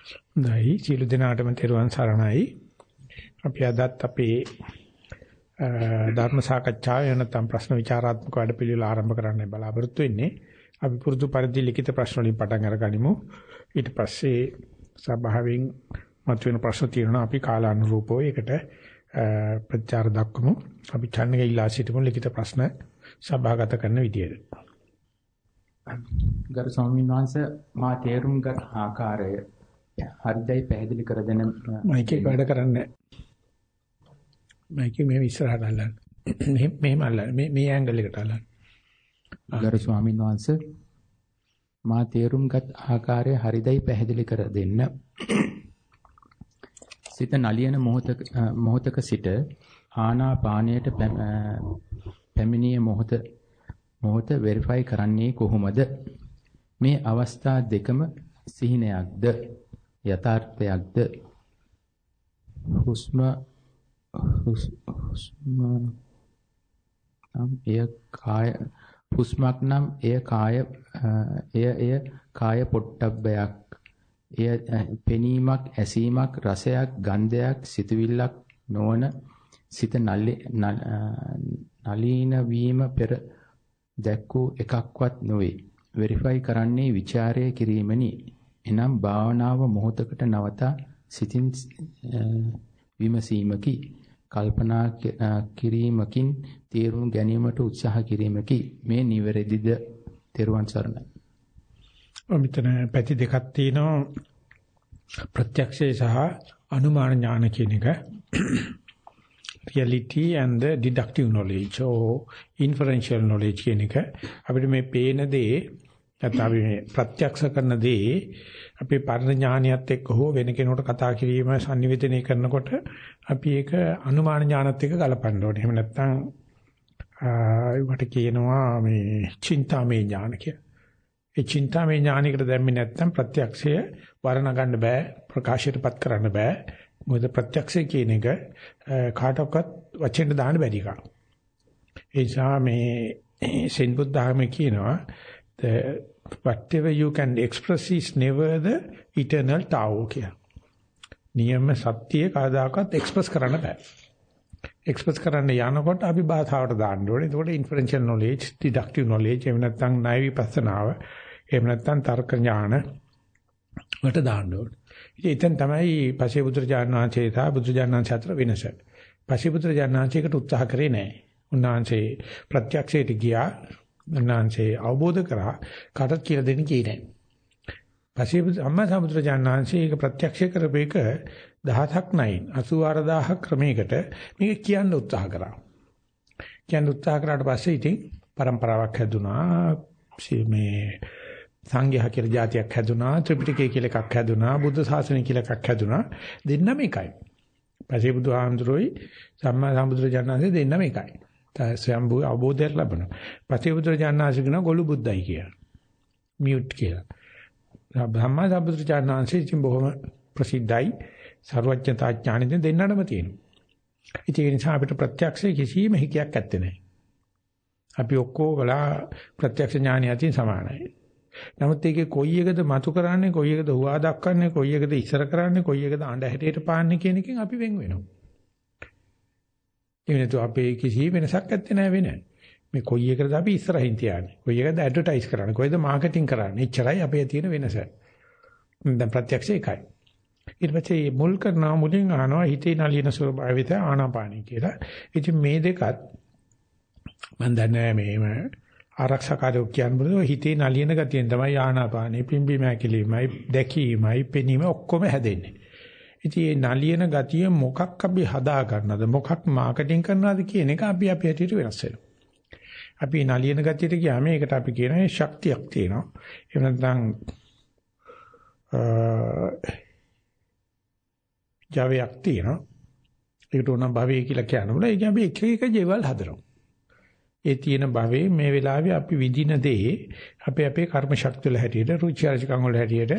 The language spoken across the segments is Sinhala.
හොඳයි සියලු දෙනාටම තෙරුවන් සරණයි. අපි අදත් අපේ ධර්ම සාකච්ඡාව එනතම් ප්‍රශ්න විචාරාත්මක වැඩපිළිවෙල ආරම්භ කරන්න බලාපොරොත්තු වෙන්නේ. අපි පුරුදු පරිදි ලිඛිත ප්‍රශ්න වලින් පටන් අරගනිමු. ඊට පස්සේ සභාවෙන් මතුවෙන ප්‍රශ්න තියෙනවා අපි කාලානුරූපව ඒකට ප්‍රචාර දක්වමු. අපි ඡන්නගේ ඉල්ලා සිටිමු ලිඛිත ප්‍රශ්න සභාගත කරන විදියට. ගරු ස්වාමීන් වහන්සේ මා තේරුම්ගත් ආකාරය හරිදයි පැහැදිලි කර දෙන මයික් එක වැඩ කරන්නේ මයික් එක මෙහෙම ඉස්සරහට අල්ලන්න. මෙහෙම මෙහෙම අල්ලන්න. මේ මේ ඇන්ගල් එකට අල්ලන්න. ගරු ස්වාමීන් වහන්සේ මා තේරුම්ගත් ආකාරය හරිදයි පැහැදිලි කර දෙන්න. සිත නලියන මොහතක මොහතක සිට ආනාපානයට පැමිණිය මොහත මොහත වෙරිෆයි කරන්නේ කොහොමද? මේ අවස්ථා දෙකම සිහිනයක්ද යථාර්ථයක්ද? හුස්ම හුස්ම නම් එය කාය හුස්මක් නම් එය කාය එය එය කාය පොට්ටබ්බයක්. එය පෙනීමක් ඇසීමක් රසයක් ගන්ධයක් සිතුවිල්ලක් නොවන සිත නලීන වීම පෙර දැක්කෝ එකක්වත් නොවේ. වෙරිෆයි කරන්නේ ਵਿਚාරය කිරීමනි. එනම් භාවනාව මොහොතකට නවතා සිතින් විමසීමකි. කල්පනා කිරීමකින් තේරුම් ගැනීමට උත්සාහ කිරීමකි. මේ නිවැරදිද? තෙරුවන් සරණයි. මෙතන පැති දෙකක් තියෙනවා. ප්‍රත්‍යක්ෂය සහ අනුමාන ඥාන කියන එක. Reality and the deductive knowledge or inferential knowledge කියන එක. අපිට මේ පේන දේ නැත්නම් අපි මේ ප්‍රත්‍යක්ෂ කරන දේ අපේ පරණ ඥානියත් එක්ක හෝ වෙන කෙනෙකුට කතා කිරීම sannivedanaya කරනකොට අපි ඒක අනුමාන ඥානත් එක්ක ගලපන්න ඕනේ. එහෙම නැත්නම් ඒකට කියනවා මේ චින්තාමය ඥාන කියලා. ඒ චින්තාමය ඥානයකට දැම්මේ නැත්නම් ප්‍රත්‍යක්ෂය වර්ණ ගන්න බෑ ප්‍රකාශයටපත් කරන්න බෑ. මොකද ප්‍රත්‍යක්ෂය කියන එක කාටවත් වචෙන් දාන්න බැරි එකක්. ඒ නිසා මේ සෙන් බුද්ධාගම කියනවා the whatever you can express is never the eternal tao කියලා. නියම සත්‍යය කවදාකවත් එක්ස්ප්‍රස් කරන්න බෑ. එක්ස්ප්‍රස් කරන්න යනකොට අපි භාෂාවට දාන්න ඕනේ. එතකොට inferential knowledge, deductive knowledge, එහෙම නැත්නම් ණය විපස්සනාව, එහෙම නැත්නම් තර්ක ඥාන වලට දාන්න ඕනේ. ඉතින් එතෙන් තමයි පසේ බුදුරජාණන් වහන්සේ සහ බුදුරජාණන් වහන්සේ අතර වෙනස. පසේ බුදුරජාණන් වහන්සේකට උත්සාහ කරේ නැහැ. උන්වහන්සේ ප්‍රත්‍යක්ෂයට ගියා ඥානසේ අවබෝධ කරා කාටත් කියලා දෙන්න කී නැහැ. පස්සේ අම්මා සම්බුදුරජාණන්සේ ඒක ප්‍රත්‍යක්ෂ කරපේක දහසක් නයින් 84000 ක්‍රමයකට මේක කියන්න උත්සාහ කරා. කියන්න උත්සාහ කරාට පස්සේ ඉතින් પરම්පරාවක් හැදුනා මේ සංඝයා කියලා જાතියක් හැදුනා ත්‍රිපිටකය කියලා එකක් හැදුනා බුද්ධ ශාසනය කියලා එකක් හැදුනා දෙන්නම එකයි. පස්සේ බුදුහාමුදුරුවෝයි සම්මා සම්බුදුරජාණන්සේ දෙන්නම එකයි. ස්වයම්බු අවබෝධයක් ලැබෙනවා. පතිබුදුරජාණන්සේ කියන ගොළු බුද්දයි කියලා. මියුට් කියලා. බ්‍රහ්මා සම්බුදුරජාණන්සේ ඉතින් බොහොම ප්‍රසිද්ධයි. ਸਰවඥතා ඥානෙ දෙන්නටම තියෙනවා. ඒ නිසා අපිට ප්‍රත්‍යක්ෂ කිසිම හිකයක් ඇත්තේ නැහැ. අපි ඔක්කොගලා ප්‍රත්‍යක්ෂ ඥානිය අතින් සමානයි. නමුත් ඒකේ කොයි එකද මතු කරන්නේ කොයි එකද හුවා දක්වන්නේ කොයි එකද ඉස්සර කරන්නේ කොයි එකද අඬ හැටියට පාන්නේ කියන එකෙන් අපි වෙන් වෙනවා. ඒ වෙනතු අපේ කිසි වෙනසක් නැත්තේ නෑ වෙන. මේ කොයි එකද අපි ඉස්සරහින් තියන්නේ. කොයි එකද ඇඩ්වර්ටයිස් කරන්නේ. කොයිද මාකටිං කරන්නේ. එච්චරයි අපේ තියෙන වෙනස. දැන් ප්‍රත්‍යක්ෂ එකයි. ඊට පස්සේ මුල් කරනවා මුලින් අහනවා හිතේ නලියන ස්වභාවිත ආනාපානයි කියලා. ඉතින් මේ දෙකත් මම දන්නේ මේම ආරක්ෂාකාරයෝ කියන්නේ හිතේ නලියන ගතියෙන් තමයි ආනාපානෙ පිම්බීම හැකිලිමයි දැකීමයි පෙනීම ඔක්කොම හැදෙන්නේ. ඉතින් මේ නලියන ගතිය මොකක් අපි හදා ගන්නද මොකක් මාකටිං කරනවද කියන එක අපි අපි හැටියට වෙනස් වෙනවා. අපි නලියන ගතියට ගියාම ඒකට අපි කියන ශක්තියක් තියෙනවා. එහෙම නැත්නම් ජවයක් තියෙනවා. ඒකට උනම් භවය කියලා කියනවා. ඒක අපි එක එක ජීවල් හදනවා. ඒ තියෙන භවයේ මේ වෙලාවේ අපි විඳින දේ අපේ අපේ කර්ම ශක්තිය වල හැටියට රුචි අරුචිකම් වල හැටියට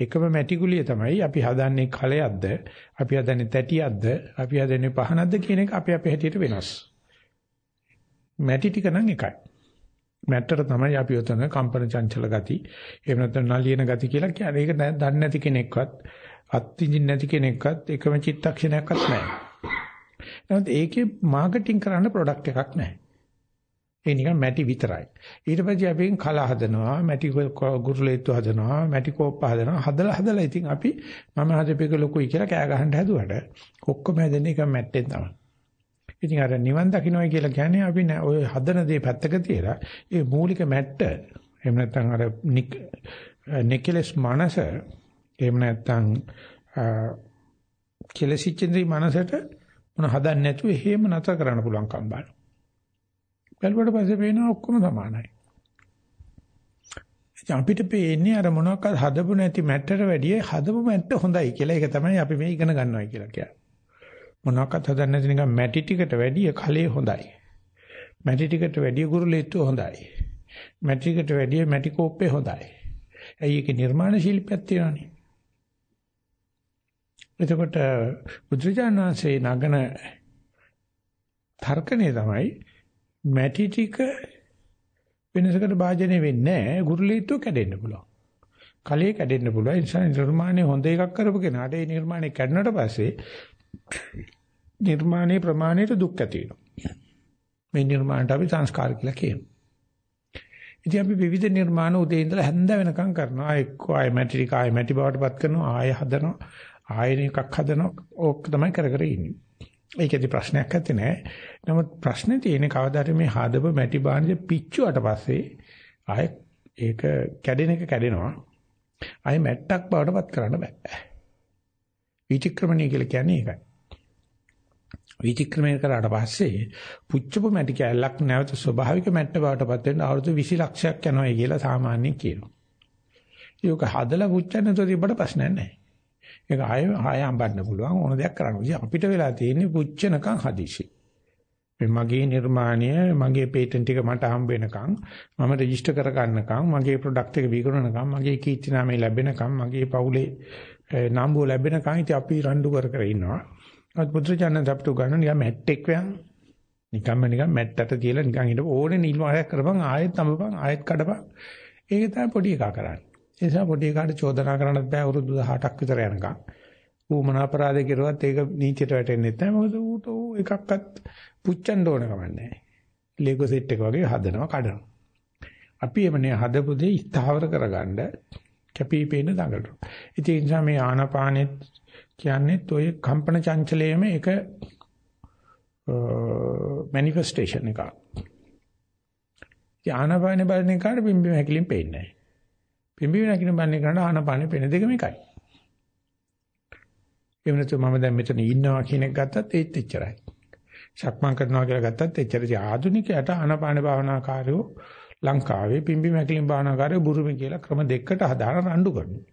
එකම මැටිකුලිය තමයි අපි හදන්නේ කලයක්ද අපි හදන්නේ තැටියක්ද අපි හදන්නේ පහනක්ද කියන එක අපේ අපේ හැටියට වෙනස්. මැටි ටික නම් එකයි. මැට්ටර තමයි අපි උතන කම්පන චංචල ගති එහෙම නැත්නම් නලියන ගති කියලා කියන්නේ. ඒක දන්නේ නැති කෙනෙක්වත් අත්විඳින්න නැති කෙනෙක්වත් එකම චිත්තක්ෂණයක්වත් නැහැ. නමුත් ඒකේ මාකටිං කරන්න ප්‍රොඩක්ට් එකක් නැහැ. ඒ නිකන් මැටි විතරයි. ඊට පස්සේ අපි කල හදනවා, මැටි ගුරුලේතු හදනවා, මැටි කෝප්ප හදනවා. හදලා හදලා ඉතින් අපි මම හදපේක ලොකුයි කියලා කෑ ගහන්න හැදුවට ඔක්කොම හැදෙන්නේ එක මැට්ටෙන් තමයි. ඉතින් අර නිවන් දකින්නයි කියලා කියන්නේ අපි ඔය හදන දේ පැත්තක තියලා ඒ මූලික මැට්ට එහෙම නැත්නම් අර නෙකලස් මනස එහෙම නැත්නම් කෙලසිච්චින්ද්‍රි මනසට මොන හදන්න නැතුව එහෙම නැතර කරන්න පුළුවන් කම්බාන. බැලුවට පස්සේ පේනවා ඔක්කොම සමානයි. අපිට පේන්නේ අර මොනවාක්වත් හදපු නැති මැට්ටට වැඩිය හදපු මැට්ට හොඳයි කියලා. ඒක තමයි අපි මේ ඉගෙන ගන්නවා කියලා කියන්නේ. මොනවාක්වත් හදන්න නැති නිකන් මැටි ටිකට වැඩිය කලේ හොඳයි. මැටි ටිකට වැඩිය ගුරුලෙත්තු හොඳයි. මැටි ටිකට වැඩිය මැටි කෝප්පේ හොඳයි. ඇයි ඒකේ නිර්මාණ ශිල්පයක් තියෙනවනේ. එතකොට බුදුජානනාංශේ නගන තර්කණේ තමයි මැටි ටික වෙනසකට භාජනය වෙන්නේ නැහැ ගුරුලීත්ව කැඩෙන්න පුළුවන්. කලයේ කැඩෙන්න පුළුවන්. ඒ නිසා නිර්මාණය හොඳ එකක් කරපු කෙනාට ඒ නිර්මාණය කැඩුණට පස්සේ නිර්මාණයේ ප්‍රමාණයට දුක් ඇති වෙනවා. මේ නිර්මාණයට අපි සංස්කාර කියලා කියනවා. ඉතින් අපි විවිධ නිර්මාණ උදේ ඉඳලා හැන්ද වෙනකම් කරනවා. එක්ක ආය මැටි ටික ආය මැටි බවටපත් කරනවා. ආය හදනවා. ආයෙන එකක් හදනවා. ඕක තමයි කර කර ඉන්නේ. ඒකෙදි ප්‍රශ්නයක් නැත්තේ නෑ. නමුත් ප්‍රශ්නේ තියෙන්නේ කවදාද මේ හදප මැටි බාණ්ඩේ පිච්චුවට පස්සේ ආයෙ ඒක කැඩෙන එක කැඩෙනවා. ආයෙ මැට්ටක් බවටපත් කරන්න බෑ. විචක්‍රමණය කියලා කියන්නේ ඒකයි. විචක්‍රමණය කරාට පස්සේ පුච්චපු මැටි කැලක් නැවත ස්වභාවික මැට්ට බවටපත් වෙන්න අවුරුදු 20 ලක්ෂයක් යනවා කියලා සාමාන්‍යයෙන් කියනවා. ඒක හදලා පුච්චන්න නැතුව තිබ්බට ප්‍රශ්නයක් නැහැ. ඒක ආය ආය අඹන්න පුළුවන් ඕන දෙයක් කරන්න. ඉතින් අපිට වෙලා තියෙන්නේ පුච්චනකම් හදිසි. මේ මගේ නිර්මාණය මගේ පේටන්ට් එක මට හම්බ වෙනකම් මම රෙජිස්ටර් කර ගන්නකම් මගේ ප්‍රොඩක්ට් එක විකුණනකම් මගේ කීර්ති නාමය ලැබෙනකම් මගේ පවුලේ eh, නාම්බුව ලැබෙනකම් ඉතින් අපි රණ්ඩු කර කර ඉන්නවා. අත් පුත්‍රයන් අපිට ගන්න නිකන් මැට්ටෙක් වයන් නිකම්ම නිකන් මැට්ටට තියලා නිකන් හිට ඕනේ නිල් වහයක් කරපන් ආයෙත් තමපන් ආයෙත් කඩපන්. ඒක තමයි පොඩි එකා කරන්නේ. ඒ නිසා පොඩි එකාට චෝදනා කරන්නත් බෑ අවුරුදු 18ක් විතර යනකම්. ඌ මොන අපරාධ කෙරුවත් ඒක නීතියට වැටෙන්නේ නැහැ. මොකද ඌට ඌ එකක්වත් පුච්චන්න ඕන කමක් නැහැ. ලේගෝ සෙට් එක වගේ හදනවා කඩනවා. අපි එමනේ හදපු දේ ස්ථාවර කරගන්න කැපිපේන දඟලනවා. ඉතින් ඒ නිසා මේ ආනාපානෙත් කියන්නේ ඔය කම්පන චංචලයේම එක මැනිෆෙස්ටේෂන් එකක්. ආනාපානෙ බලන එකට බිම්බි හැකිලින් පේන්නේ නැහැ. පිම්බි වෙනකින බන්නේ කරන ආනපානෙ පෙන දෙකම එකයි. එහෙම නැත්නම් මම දැන් මෙතන ඉන්නවා කියන එක ගත්තත් ඒත් එච්චරයි. සක්මන් කරනවා කියලා ගත්තත් එච්චරයි. ආධුනිකයට ආනපාන භාවනාකාරයෝ ලංකාවේ පිම්බි මැකිලින් භාවනාකාරයෝ බුරුමේ කියලා ක්‍රම දෙකකට හදාන රණ්ඩු කරනවා.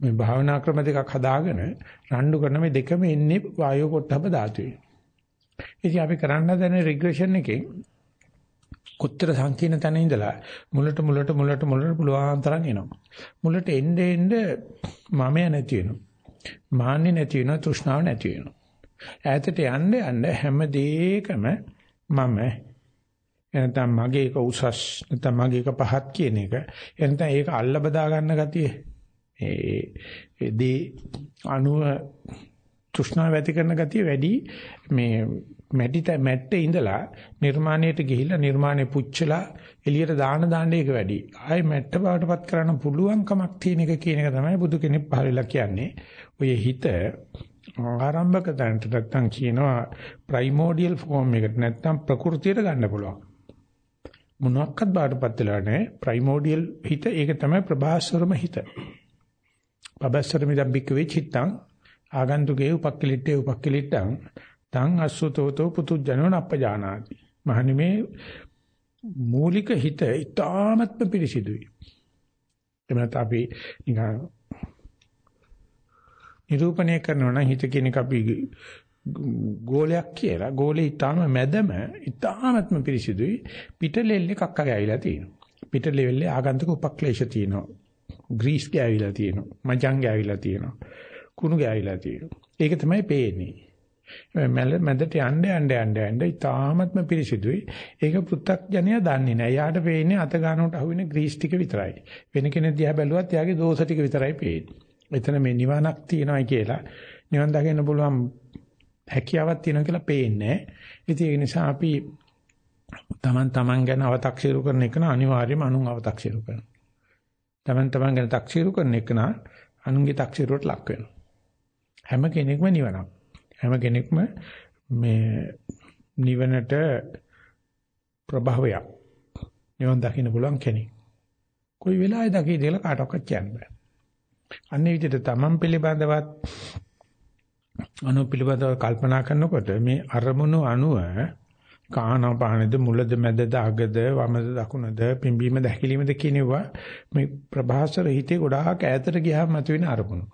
මේ භාවනා ක්‍රම දෙකක් හදාගෙන රණ්ඩු කරන මේ දෙකම එන්නේ වායෝ පොට්ටබ ධාතුවේ. ඉතින් අපි කරන්න දැන රිග්‍රෙෂන් එකේ කොච්චර සංකීර්ණ තැන ඉඳලා මුලට මුලට මුලට මුලට පුළුවන් තරම් එනවා. මුලට එන්න එන්න මමය නැති වෙනවා. මාන්නේ නැති වෙනවා, තෘෂ්ණාව නැති වෙනවා. ඈතට යන්න යන්න හැම දෙයකම මම එනතම් මගේ එක උසස් නැත්නම් මගේ එක පහත් කියන එක එනතම් ඒක අල්ල බදා ගන්න ගතිය ඒ දී අණුව තෘෂ්ණාව ඇති කරන ගතිය වැඩි මේ මැටිත මැට්ටේ ඉඳලා නිර්මාණයට ගිහිල්ලා නිර්මාණය පුච්චලා එළියට දාන දාන්න එක වැඩි. ආයේ මැට්ට බවටපත් කරන්න පුළුවන් කමක් තියෙන එක කියන එක තමයි බුදු කෙනෙක් පහලලා කියන්නේ. ඔය හිත ආරම්භක තැනට නැත්තම් කියනවා ප්‍රයිමෝඩියල් ෆෝම් එකට නැත්තම් ප්‍රകൃතියට ගන්න පුළුවන්. මොනක්වත් බාටපත් වෙලා නැහැ. ප්‍රයිමෝඩියල් හිත ඒක තමයි ප්‍රභාස්වරම හිත. පබස්සරමි දබ්බික වෙචිත්තං ආගන්තුකේ උපක්කලිට්ඨේ උපක්කලිට්ඨං තං අසුතෝතෝ පුතුජනෝ නප්පජානාති. මහනි මේ මූලික හිත ඊ타මත්ම පිරිසිදුයි. එමෙන්නත් අපි නිකන් නිරූපණය කරනවා නම් හිත කියන එක අපි ගෝලයක් කියලා. ගෝලේ ඊටාම මැදම ඊටාමත්ම පිරිසිදුයි. පිටලෙල්ලේ කක්ක ගෑවිලා තියෙනවා. පිටලෙල්ලේ ආගන්තුක උපක්ලේශ තියෙනවා. ග්‍රීස් ගෑවිලා තියෙනවා. මජං ගෑවිලා තියෙනවා. කුණු ගෑවිලා තියෙනවා. ඒක තමයි පේන්නේ. මැල මැදට යන්න යන්න යන්න යන්න ඉතාමත්ම පිරිසිදුයි. ඒක පෘථග්ජනයා දන්නේ නැහැ. යාට පේන්නේ අත ගන්නකොට අහුවෙන ග්‍රීස් ටික විතරයි. වෙන කෙනෙක් දිහා බැලුවත් යාගේ දෝෂ ටික විතරයි පේන්නේ. එතන මේ නිවනක් තියෙනවායි කියලා නිවන් දකින්න පුළුවන් හැකියාවක් තියෙනවා කියලා පේන්නේ. ඉතින් ඒ නිසා අපි තමන් තමන් ගැන අව탁සිරු කරන එක න අනිවාර්යයෙන්ම අනුන් අව탁සිරු කරනවා. තමන් තමන් ගැන takසිරු කරන එක න අනුන්ගේ takසිරුවට ලක් වෙනවා. හැම කෙනෙක්ම නිවනක්. හැම කෙනෙක්ම මේ නිවනට ප්‍රභාවයක්. නිවන් දකින්න පුළුවන් කෙනෙක්. කොයි වෙලාවෙ දකිද කියලා කාටවත් කියන්න බෑ. අන්නේ විදිහට තමන් පිළිබඳවත් අනු පිළිබඳව කල්පනා කරනකොට මේ අරමුණු අනුව කානාපානෙද මුලද මැදද අගද වමද දකුණද පිම්බීම දැකිලිමද කියනවා මේ ප්‍රභාසර හිතේ ගොඩාක් ඈතට ගියාම මතුවෙන අරමුණු.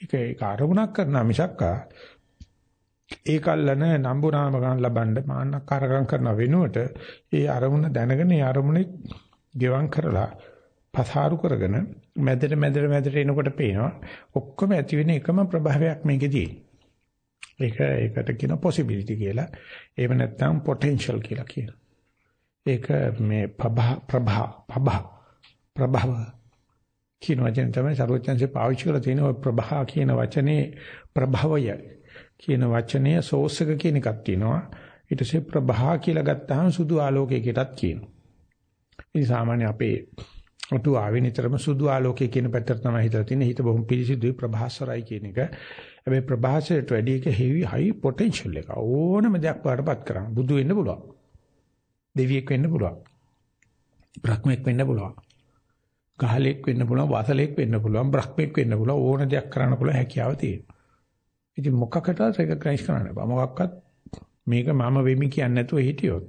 ඒක ඒක අරමුණක් කරනා මිසක්කා ඒකල්ලන නම්බුනාම ගන්න ලබන්න මාන්නකාරකම් කරන වෙනුවට ඒ අරමුණ දැනගෙන ඒ අරමුණේ ගෙවම් කරලා පසාරු කරගෙන මැදට මැදට මැදට එනකොට පේනවා ඔක්කොම ඇති වෙන එකම ප්‍රභාවයක් මේකේදී. ඒක ඒකට කියන possibility කියලා. එහෙම නැත්නම් potential කියලා කියනවා. ඒක මේ ප්‍රභා ප්‍රභා ප්‍රභා ප්‍රභව කියන වචනේ තමයි සර්වඥන්සේ පාවිච්චි කරලා තියෙන ඔය ප්‍රභා කියන වචනේ ප්‍රභවය කියන වචනය source එක කියන එකක් තියෙනවා. ඊට පස්සේ ප්‍රභා කියලා ගත්තාම සුදු ආලෝකයකටත් කියනවා. ඉතින් සාමාන්‍ය අපේ අතු ආවේ නිතරම සුදු ආලෝකය කියන පැත්තට තමයි හිතලා තියෙන්නේ. හිත බොහොම පිරිසිදුයි ප්‍රභාසරයි කියන එක. හැබැයි ප්‍රභාසයට වැඩි එක heavy high potential එක. ඕනම දෙයක් පාටපත් කරන්න. බුදු වෙන්න පුළුවන්. දෙවියෙක් වෙන්න පුළුවන්. බ්‍රහ්මෙක් වෙන්න පුළුවන්. ගහලෙක් වෙන්න පුළුවන්, වාසලෙක් වෙන්න පුළුවන්, බ්‍රහ්මෙක් වෙන්න පුළුවන්. ඕන දෙයක් කරන්න පුළුවන් හැකියාව තියෙනවා. ඉතින් මොකකටද රෙකග්නයිස් කරන්න බෑ. මොකක්වත් මේක මම වෙමි කියන්නේ නැතුව හිටියොත්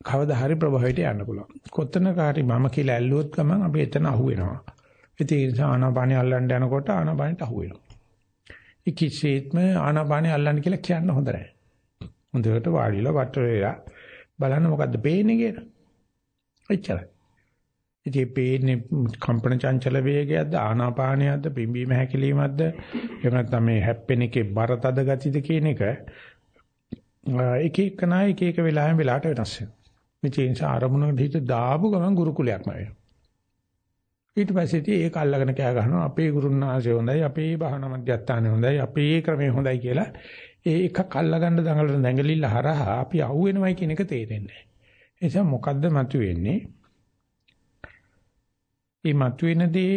කවදා හරි ප්‍රභවයට යන්න පුළුවන්. කොතනක හරි මම කියලා ඇල්ලුවොත් ගමන් අපි එතන අහු වෙනවා. ඒ නිසා ආනාපානිය අල්ලන්න යනකොට ආනාපානියට අහු වෙනවා. ඒ කිසිසේත්ම ආනාපානිය අල්ලන්න කියලා කියන්න හොඳ නැහැ. හොඳට වාඩිලා වට වෙලා බලන්න මොකද්ද පේන්නේ කියලා. එච්චරයි. ඉතින් පේන්නේ කම්පන චංචල වේගයක්ද ආනාපානයක්ද පිම්බීම හැකිලීමක්ද එහෙම නැත්නම් මේ හැප්පෙන එකේ බර තද ගතියද කියන එක එක එක නාය එක එක වෙලාවෙන් වෙලාවට වෙනස් වෙනවා. මේ නිසා අරමුණකට හිත දාපු ගමන් ගුරුකුලයක්ම වෙනවා. ඊට පස්සේ ඉතින් ඒක අල්ලගෙන කෑ ගහනවා අපේ ගුරුනාංශය හොඳයි අපේ භාවනා මධ්‍යස්ථානය හොඳයි අපේ ක්‍රමය හොඳයි කියලා ඒ එකක් අල්ලගන්න දඟලන දැඟලිල්ල හරහා අපි අහුවෙනවයි කියන එක තේරෙන්නේ නැහැ. ඒ නිසා මොකද්ද මතුවෙන්නේ? මේ මතුවෙන දේ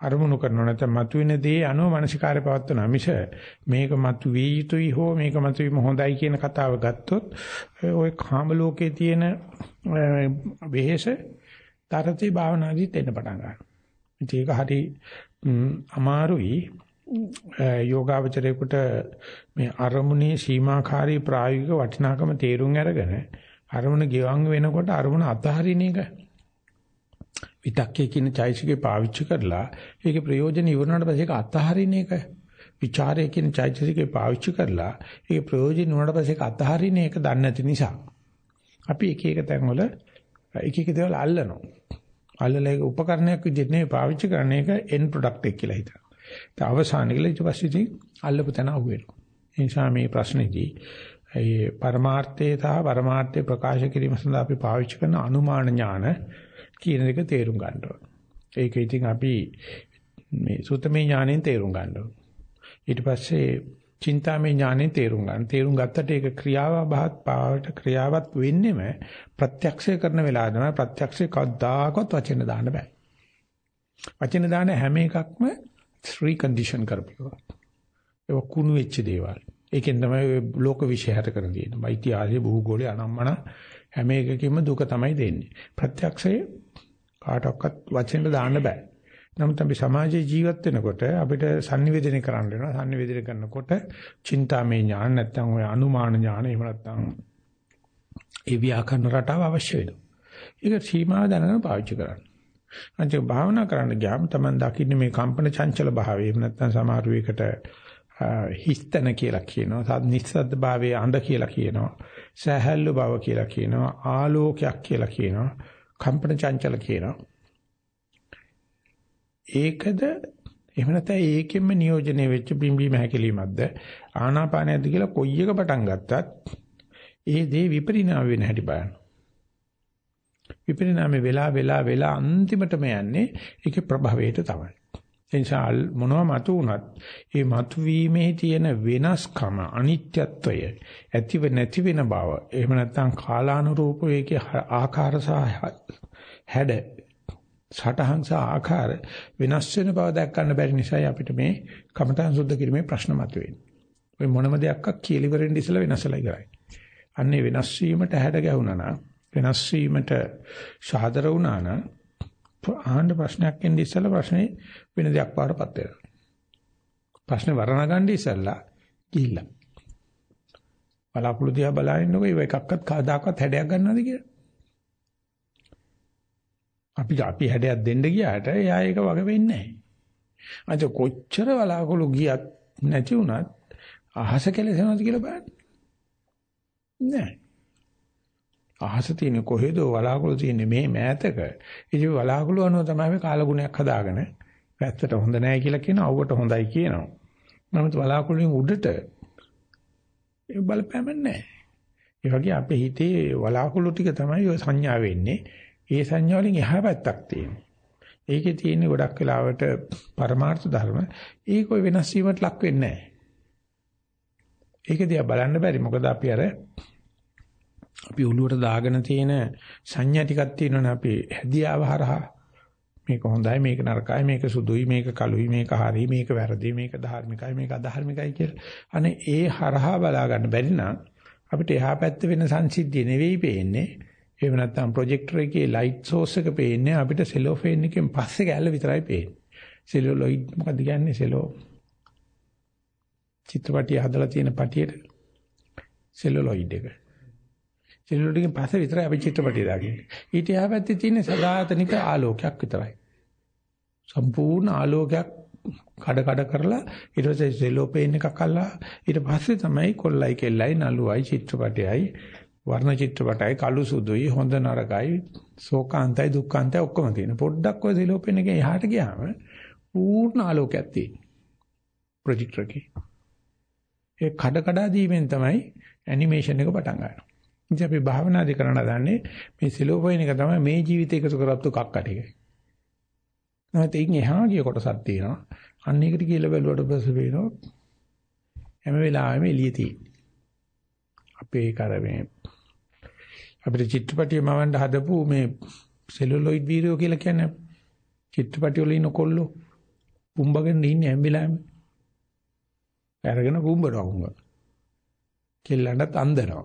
අරමුණු කරනවා නැත්නම් මතුවෙන දේ අනුව මානසිකාරය පවත්වනවා මිස මේක මතු වී යුතුයි හෝ මේක මතු වීම හොඳයි කියන කතාව ගත්තොත් ওই කාම ලෝකයේ තියෙන වෙහෙස තරති භාවනාදීත් එන්න පටන් ගන්නවා. ඒක හරි අමාරුයි යෝගාවචරයේකට මේ අරමුණේ සීමාකාරී ප්‍රායෝගික වටිනාකම තේරුම් අරගෙන අරමුණ ගෙවන් වෙනකොට අරමුණ අතහරින එක විතක්කේ කියන චෛසිකේ පාවිච්චි කරලා ඒකේ ප්‍රයෝජන ඉවරනට පස්සේ ඒක අතහරින එක ਵਿਚාරය කියන චෛසිකේ පාවිච්චි කරලා ඒකේ ප්‍රයෝජන උනට පස්සේ ඒක අතහරින එක දන්නේ නැති නිසා අපි එක එක තැන්වල එක එක දේවල් අල්ලනවා අල්ලලා ඒක උපකරණයක් විදිහට නෙවෙයි පාවිච්චි කරන එක end product එක කියලා හිතනවා. ඒ අවසානයේ කියලා ඊට පස්සේ ඉතින් අල්ලපු තැන අහුවෙනවා. ඒ නිසා මේ ප්‍රශ්නේදී ඒ පරමාර්ථයේ සහ පරමාර්ථය ප්‍රකාශ කිරීම සඳහා අපි පාවිච්චි කරන අනුමාන ඥාන කියන එක තේරුම් ගන්න ඕන. ඒක ඉතින් අපි මේ සුතමේ ඥාණයෙන් තේරුම් ගන්න ඕන. ඊට පස්සේ චින්තාමේ ඥාණයෙන් තේරුම් ගන්න. තේරුම් ගත්තට ඒක ක්‍රියාව බහත් පාවට ක්‍රියාවත් වෙන්නෙම ප්‍රත්‍යක්ෂය කරන වෙලාව තමයි ප්‍රත්‍යක්ෂය කවදාකවත් වචන දාන්න බෑ. වචන දාන හැම එකක්ම ත්‍රි කන්ඩිෂන් කරපියවා. ඒක කුණු වෙච්ච දේවල්. ඒකෙන් තමයි ලෝක විශ්යහත කරන දේ. වෛද්‍යාලයේ භූගෝලයේ අනම්මන හැම එකකින්ම දුක තමයි දෙන්නේ. ප්‍රත්‍යක්ෂයේ කාටවත් වචෙන් දාන්න බෑ. නමුත් අපි සමාජයේ ජීවත් වෙනකොට අපිට sannivedana කරන්න වෙනවා. sannivedana කරනකොට චින්තාමය ඥාන නැත්නම් ඔය අනුමාන ඥාන එහෙම නැත්නම් ඒ ව්‍යාකරණ රටාව අවශ්‍ය වෙනවා. ඒක සීමාව දැනගෙන පාවිච්චි කරන්න. අන්තිම භාවනා කරන්න ගියාම තමයි දකින්නේ මේ කම්පන චංචල භාවය. එහෙම නැත්නම් සමහර වෙකට හිස්තන කියලා කියනවා. සත් නිස්සද්ද භාවයේ අඳ කියලා කියනවා. සහැල්ලු බව කියලා කියනවා. ආලෝකයක් කියලා කියනවා. කම්පන චංචල කියනවා. ඒකද එහෙම නැත්නම් ඒකෙන්ම නියෝජනය වෙච්ච බිම්බීම හැකලීමක්ද ආනාපානයක්ද කියලා කොයි එක පටන් ගත්තත් ඒ දේ විපරිණාම වෙන හැටි බලන්න. විපරිණාමය වෙලා වෙලා වෙලා අන්තිමටම යන්නේ ඒකේ ප්‍රභවයට තමයි. ඒ නිසා මොනවා මතු වුණත් ඒ මතු වීමේ තියෙන වෙනස්කම අනිත්‍යත්වය ඇතිව නැති වෙන බව එහෙම නැත්නම් කාලානුරූපව ඒකේ ආකාර සහ හැඩ සටහන් සහ ආකාර වෙනස් වෙන බව දැක් ගන්න බැරි නිසායි අපිට මේ කමඨං සුද්ධ කිරීමේ ප්‍රශ්න මතුවෙන්නේ. ඔය මොනම දෙයක්ක් කීලිවරෙන් ඉස්සලා වෙනස්ලා ඉවරයි. අන්නේ වෙනස් වීමට හැඩ ගැහුණා නම් වෙනස් වීමට සාදර වුණා නම් ආහන්න ප්‍රශ්නයක් එන්නේ ඉස්සලා ප්‍රශ්නේ වෙන දෙයක් පාටපත් වෙනවා. ප්‍රශ්නේ වර්ණ ගන්න ඉස්සලා ගිහිල්ලා. බලාකුළු දිහා බලනකොට ඒව එකක්වත් කවදාකවත් හැඩයක් ගන්නවද කියලා. අපි අපි හැඩයක් දෙන්න ගියාට එයා ඒක වග වෙන්නේ නැහැ. අද කොච්චර බලාකුළු ගියත් නැති වුණත් අහස කෙලසනවාද කියලා බලන්න. නෑ. අහස තියෙන කොහෙද වලාකුළු තියෙන්නේ මේ මෑතක. ඉතින් වලාකුළු අනුව තමයි අපි කාලගුණයක් හදාගෙන පැත්තට හොඳ නැහැ කියලා කියනවා අවුවට හොඳයි කියනවා. නමුත් වලාකුළුෙන් උඩට ඒ බලපෑම නැහැ. ඒ වගේ අපේ හිතේ වලාකුළු ටික තමයි ඔය සංඥා වෙන්නේ. ඒ සංඥා වලින් එහා පැත්තක් තියෙනවා. ඒකේ තියෙන ගොඩක් වෙලාවට පරමාර්ථ ධර්ම ඒක ඔය වෙනස් වීමට ලක් වෙන්නේ නැහැ. ඒක දිහා බලන්න බැරි මොකද අපි අර අපි ඔළුවට දාගෙන තියෙන සංඥා ටිකක් තියෙනවනේ අපි හැදියාව හරහා මේක හොඳයි මේක නරකයි මේක සුදුයි මේක කළුයි මේක හරි මේක වැරදි මේක ධාර්මිකයි මේක අධාර්මිකයි කියලා. අනේ ඒ හරහා බලා ගන්න බැරි නම් අපිට එහා පැත්තේ වෙන සංසිද්ධිය නෙවෙයි පේන්නේ. එහෙම නැත්නම් ප්‍රොජෙක්ටර් එකේ ලයිට් සෝස් එක පේන්නේ අපිට සෙලෝෆේන් එකෙන් පස්සේ ගැල්ල විතරයි පේන්නේ. සෙලුලොයිඩ් මොකක්ද කියන්නේ සෙලෝ චිත්‍රපටිය හදලා තියෙන පටියට සෙලුලොයිඩ් එක. සෙලුලොයිඩ් එකෙන් පස්සේ විතරයි අපි චිත්‍රපටිය දාගන්නේ. ඊට එහා පැත්තේ තියෙන සදාතනික ආලෝකයක් විතරයි. සම්පූර්ණ ආලෝකයක් කඩ කඩ කරලා ඊට පස්සේ සෙලෝපේන් එකක් අල්ලා ඊට පස්සේ තමයි කොල්ලයි කෙල්ලයි නළුවයි චිත්‍රපටයයි වර්ණ චිත්‍රපටයි කළු සුදුයි හොඳ නරකයි ශෝකාන්තයි දුක්ඛාන්තයි ඔක්කොම තියෙන. පොඩ්ඩක් ඔය සෙලෝපේන් එකේ එහාට ගියාම පූර්ණ ආලෝකයක් තියෙන. ප්‍රොජෙක්ටර් එකේ. ඒ කඩ කඩ දීමෙන් තමයි ඇනිමේෂන් එක පටන් ගන්නවා. ඉතින් අපි භාවනාදි කරන්න දන්නේ මේ සිලෝපයින් එක තමයි මේ ජීවිතේ එකතු කරපු කක්ක ටික. නැත්නම් ඒකෙන් එහා ගිය කොටසක් තියෙනවා. අන්න ඒකට කියලා බැලුවට පස්සේ වෙනවා හැම වෙලාවෙම එළිය තියෙන්නේ. අපේ කර මේ අපිට චිත්‍රපටිය මවන්න හදපු මේ සෙලුලොයිඩ් වීඩියෝ කියලා කියන්නේ චිත්‍රපටි වල ඉන්න කොල්ලෝ පුම්බගෙන ඉන්නේ හැම වෙලාවෙම. අරගෙන පුම්බනවා උංග. කෙල්ලන්ටත් අන්දනවා.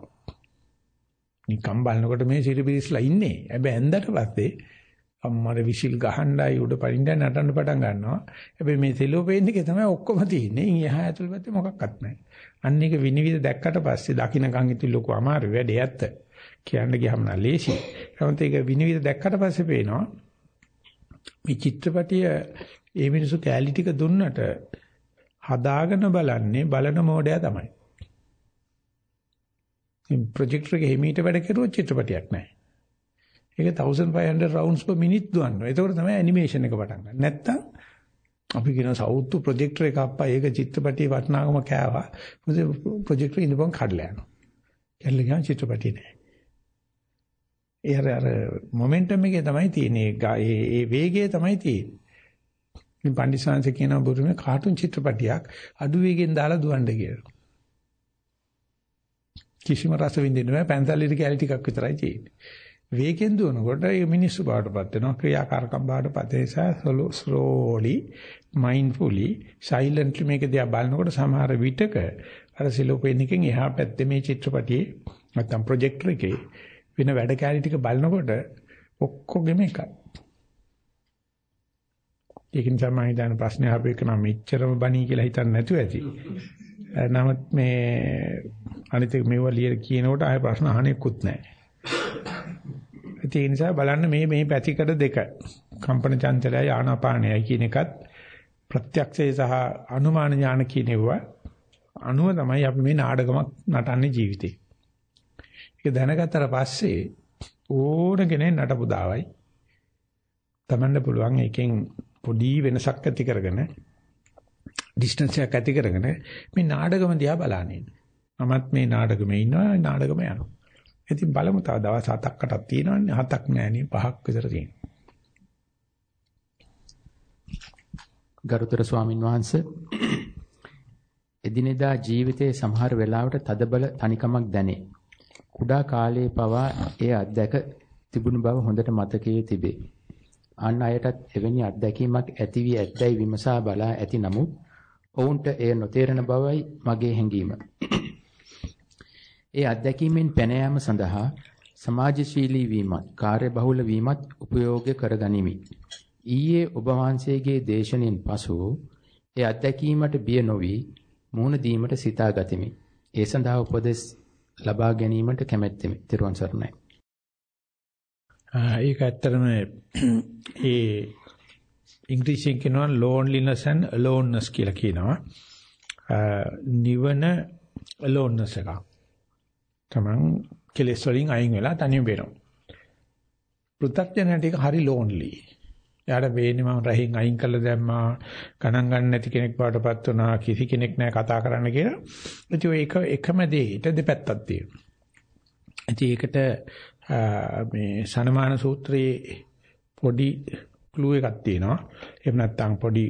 නිකම් බලනකොට මේ සිරිබිරිස්ලා ඉන්නේ. හැබැයි ඇඳට පස්සේ අම්මර විසිල් ගහන්නයි උඩ පරිණ්ඩ නටන්න පටන් ගන්නවා. හැබැයි මේ සෙලෝපේන් එකේ තමයි ඔක්කොම තියෙන්නේ. ඉන් එහා ඇතුළ පැත්තේ මොකක්වත් නැහැ. අන්න එක විනිවිද දැක්කට පස්සේ දකින්නකන් ඉතින් ලොකු අමාරු වැඩේ ඇත්ත. කියන්න ගියාම නා ලේසි. නමුත් ඒක විනිවිද දැක්කට පස්සේ පේනවා මේ චිත්‍රපටිය ඒ මිනිසු කැලී ටික දුන්නට හදාගෙන බලන්නේ බලන මෝඩයා තමයි. මේ ප්‍රොජෙක්ටර් එකේ හිමීට වැඩ කෙරුවොත් චිත්‍රපටියක් නැහැ. ඒක 1500 rounds per minute දුවනවා. ඒකෝර තමයි ඇනිමේෂන් එක පටන් ගන්න. නැත්තම් අපි කියන සවුත්තු ප්‍රොජෙක්ටර් එක අප්පා ඒක චිත්‍රපටියේ වටිනාකම කෑවා. මොකද ප්‍රොජෙක්ටර් ඉඳපන් කඩලා යනවා. කැල්ල ගියාම චිත්‍රපටිය නැහැ. ඒ අර අර මොමන්ටම් එකේ තමයි තියෙන්නේ. ඒ ඒ වේගය තමයි තියෙන්නේ. ඉතින් පණ්ඩිසාංශ කියනවා බුරුමේ කාටුන් චිත්‍රපටියක් අඩු වේගෙන් දාලා දුවන්න කියලා. කිසිම රස විඳින්න බෑ පැන්සල් ඉරි කැලි ටිකක් විතරයි තියෙන්නේ. වේගෙන් දුවනකොට ඒ මිනිස්සු බාටපත් වෙනවා ක්‍රියාකාරකම් බාටපත් ඒ නිසා slowly mindfully silently මේක දිහා බලනකොට සමහර විටක අර සිලෝපේන් එකෙන් එහා පැත්තේ මේ චිත්‍රපටියේ නැත්තම් ප්‍රොජෙක්ටර් එකේ වෙන වැඩ කැලි ටික බලනකොට ඔක්කොගෙම එකයි. ඒක නිසා මම හිතන ප්‍රශ්නේ අහපු එක නම් මෙච්චරම බණී කියලා හිතන්නේ නැතුව ඇති. නමුත් මේ අනිත් මේවා ලිය කියනකොට ආයෙ ප්‍රශ්න අහන්නේකුත් නැහැ. ඒ නිසා බලන්න මේ මේ පැතිකඩ දෙක කම්පන චංචලයයි ආනාපානයයි කියන එකත් ප්‍රත්‍යක්ෂය සහ අනුමාන ඥාන කියනවා අනුව තමයි අපි මේ 나ඩගමක් නටන්නේ ජීවිතේ. ඒක දැනගත්තට පස්සේ ඕන කෙනෙක් නටපු දාවයි. තමන්න පුළුවන් එකෙන් පොඩි වෙනසක් ඇති කරගෙන ඩිස්ටන්ස් එකක් ඇති කරගෙන මේ නාඩගම දිහා බලන්නේ. මමත් මේ නාඩගමේ ඉන්නවා නාඩගම යනවා. ඉතින් බලමු තව දවස් 7ක් 8ක් තියෙනවනේ. 7ක් නෑනේ 5ක් විතර තියෙනවා. ගරුතර ස්වාමින් වහන්සේ එදිනෙදා ජීවිතයේ සමහර වෙලාවට තදබල තනිකමක් දැනේ. කුඩා කාලයේ පවා ඒ අත්දැක තිබුණු බව හොඳට මතකයේ තිබේ. අන් අයටත් එවැනි අත්දැකීමක් ඇති වී ඇත්දැයි විමසා බලා ඇති නමුත් ඔවුන්ට එය නොතේරෙන බවයි මගේ හැඟීම. ඒ අත්දැකීමෙන් පැන යාම සඳහා සමාජශීලී වීමත් කාර්යබහුල වීමත් උපයෝග කරගනිමි. ඊයේ ඔබ වහන්සේගේ දේශනෙන් පසු ඒ අත්දැකීමට බිය නොවි මුහුණ දීමට සිතා ගතිමි. ඒ සඳහා උපදෙස් ලබා ගැනීමට කැමැත්තෙමි. ත්වන් සරණයි. ඒක ඇත්තටම ඒ ඉංග්‍රීසියෙන් කියනවා loneliness and aloneness කියලා කියනවා. නිවන aloneness එක. තමන් කෙලෙස් වලින් අයින් වෙලා තනියම වෙනවා. පෘථග්ජනයට ඒක හරි lonely. එයාට වෙන්නේ මම රහින් අයින් කළා දැම්මා ගණන් ගන්න නැති කෙනෙක් බවටපත් වුණා කිසි කෙනෙක් නැහැ කතා කරන්න කියලා. ඉතින් ඒක එකම දෙයට දෙපැත්තක් තියෙනවා. ඉතින් ඒකට මේ සනමාන සූත්‍රයේ පොඩි ක්ලූ එකක් තියෙනවා. එහෙම නැත්නම් පොඩි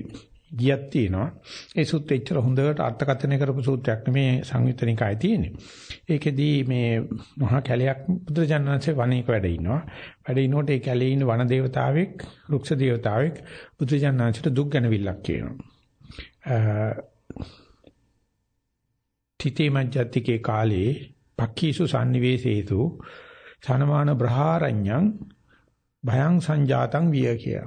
ගියක් තියෙනවා. ඒ සූත්‍රය එච්චර හොඳට අර්ථකථනය කරපු සූත්‍රයක් නෙමේ සංයුත්තනිකායේ තියෙන්නේ. ඒකෙදී මේ මහා කැලයක් බුදුරජාණන්සේ වනයේක වැඩ ඉන්නවා. වැඩ ඉනකොට ඒ කැලේ ඉන්න වන දේවතාවෙක්, රුක්ෂ දේවතාවෙක් බුදුරජාණන්සේට දුක් ගැනවිල්ලක් කියනවා. තිතේ මජ්ජත්තිකේ කාලේ පක්ඛීසු sannivesetu සනමාන බ්‍රහාරඤ්ඤං භයං සංජාතං විය කිය.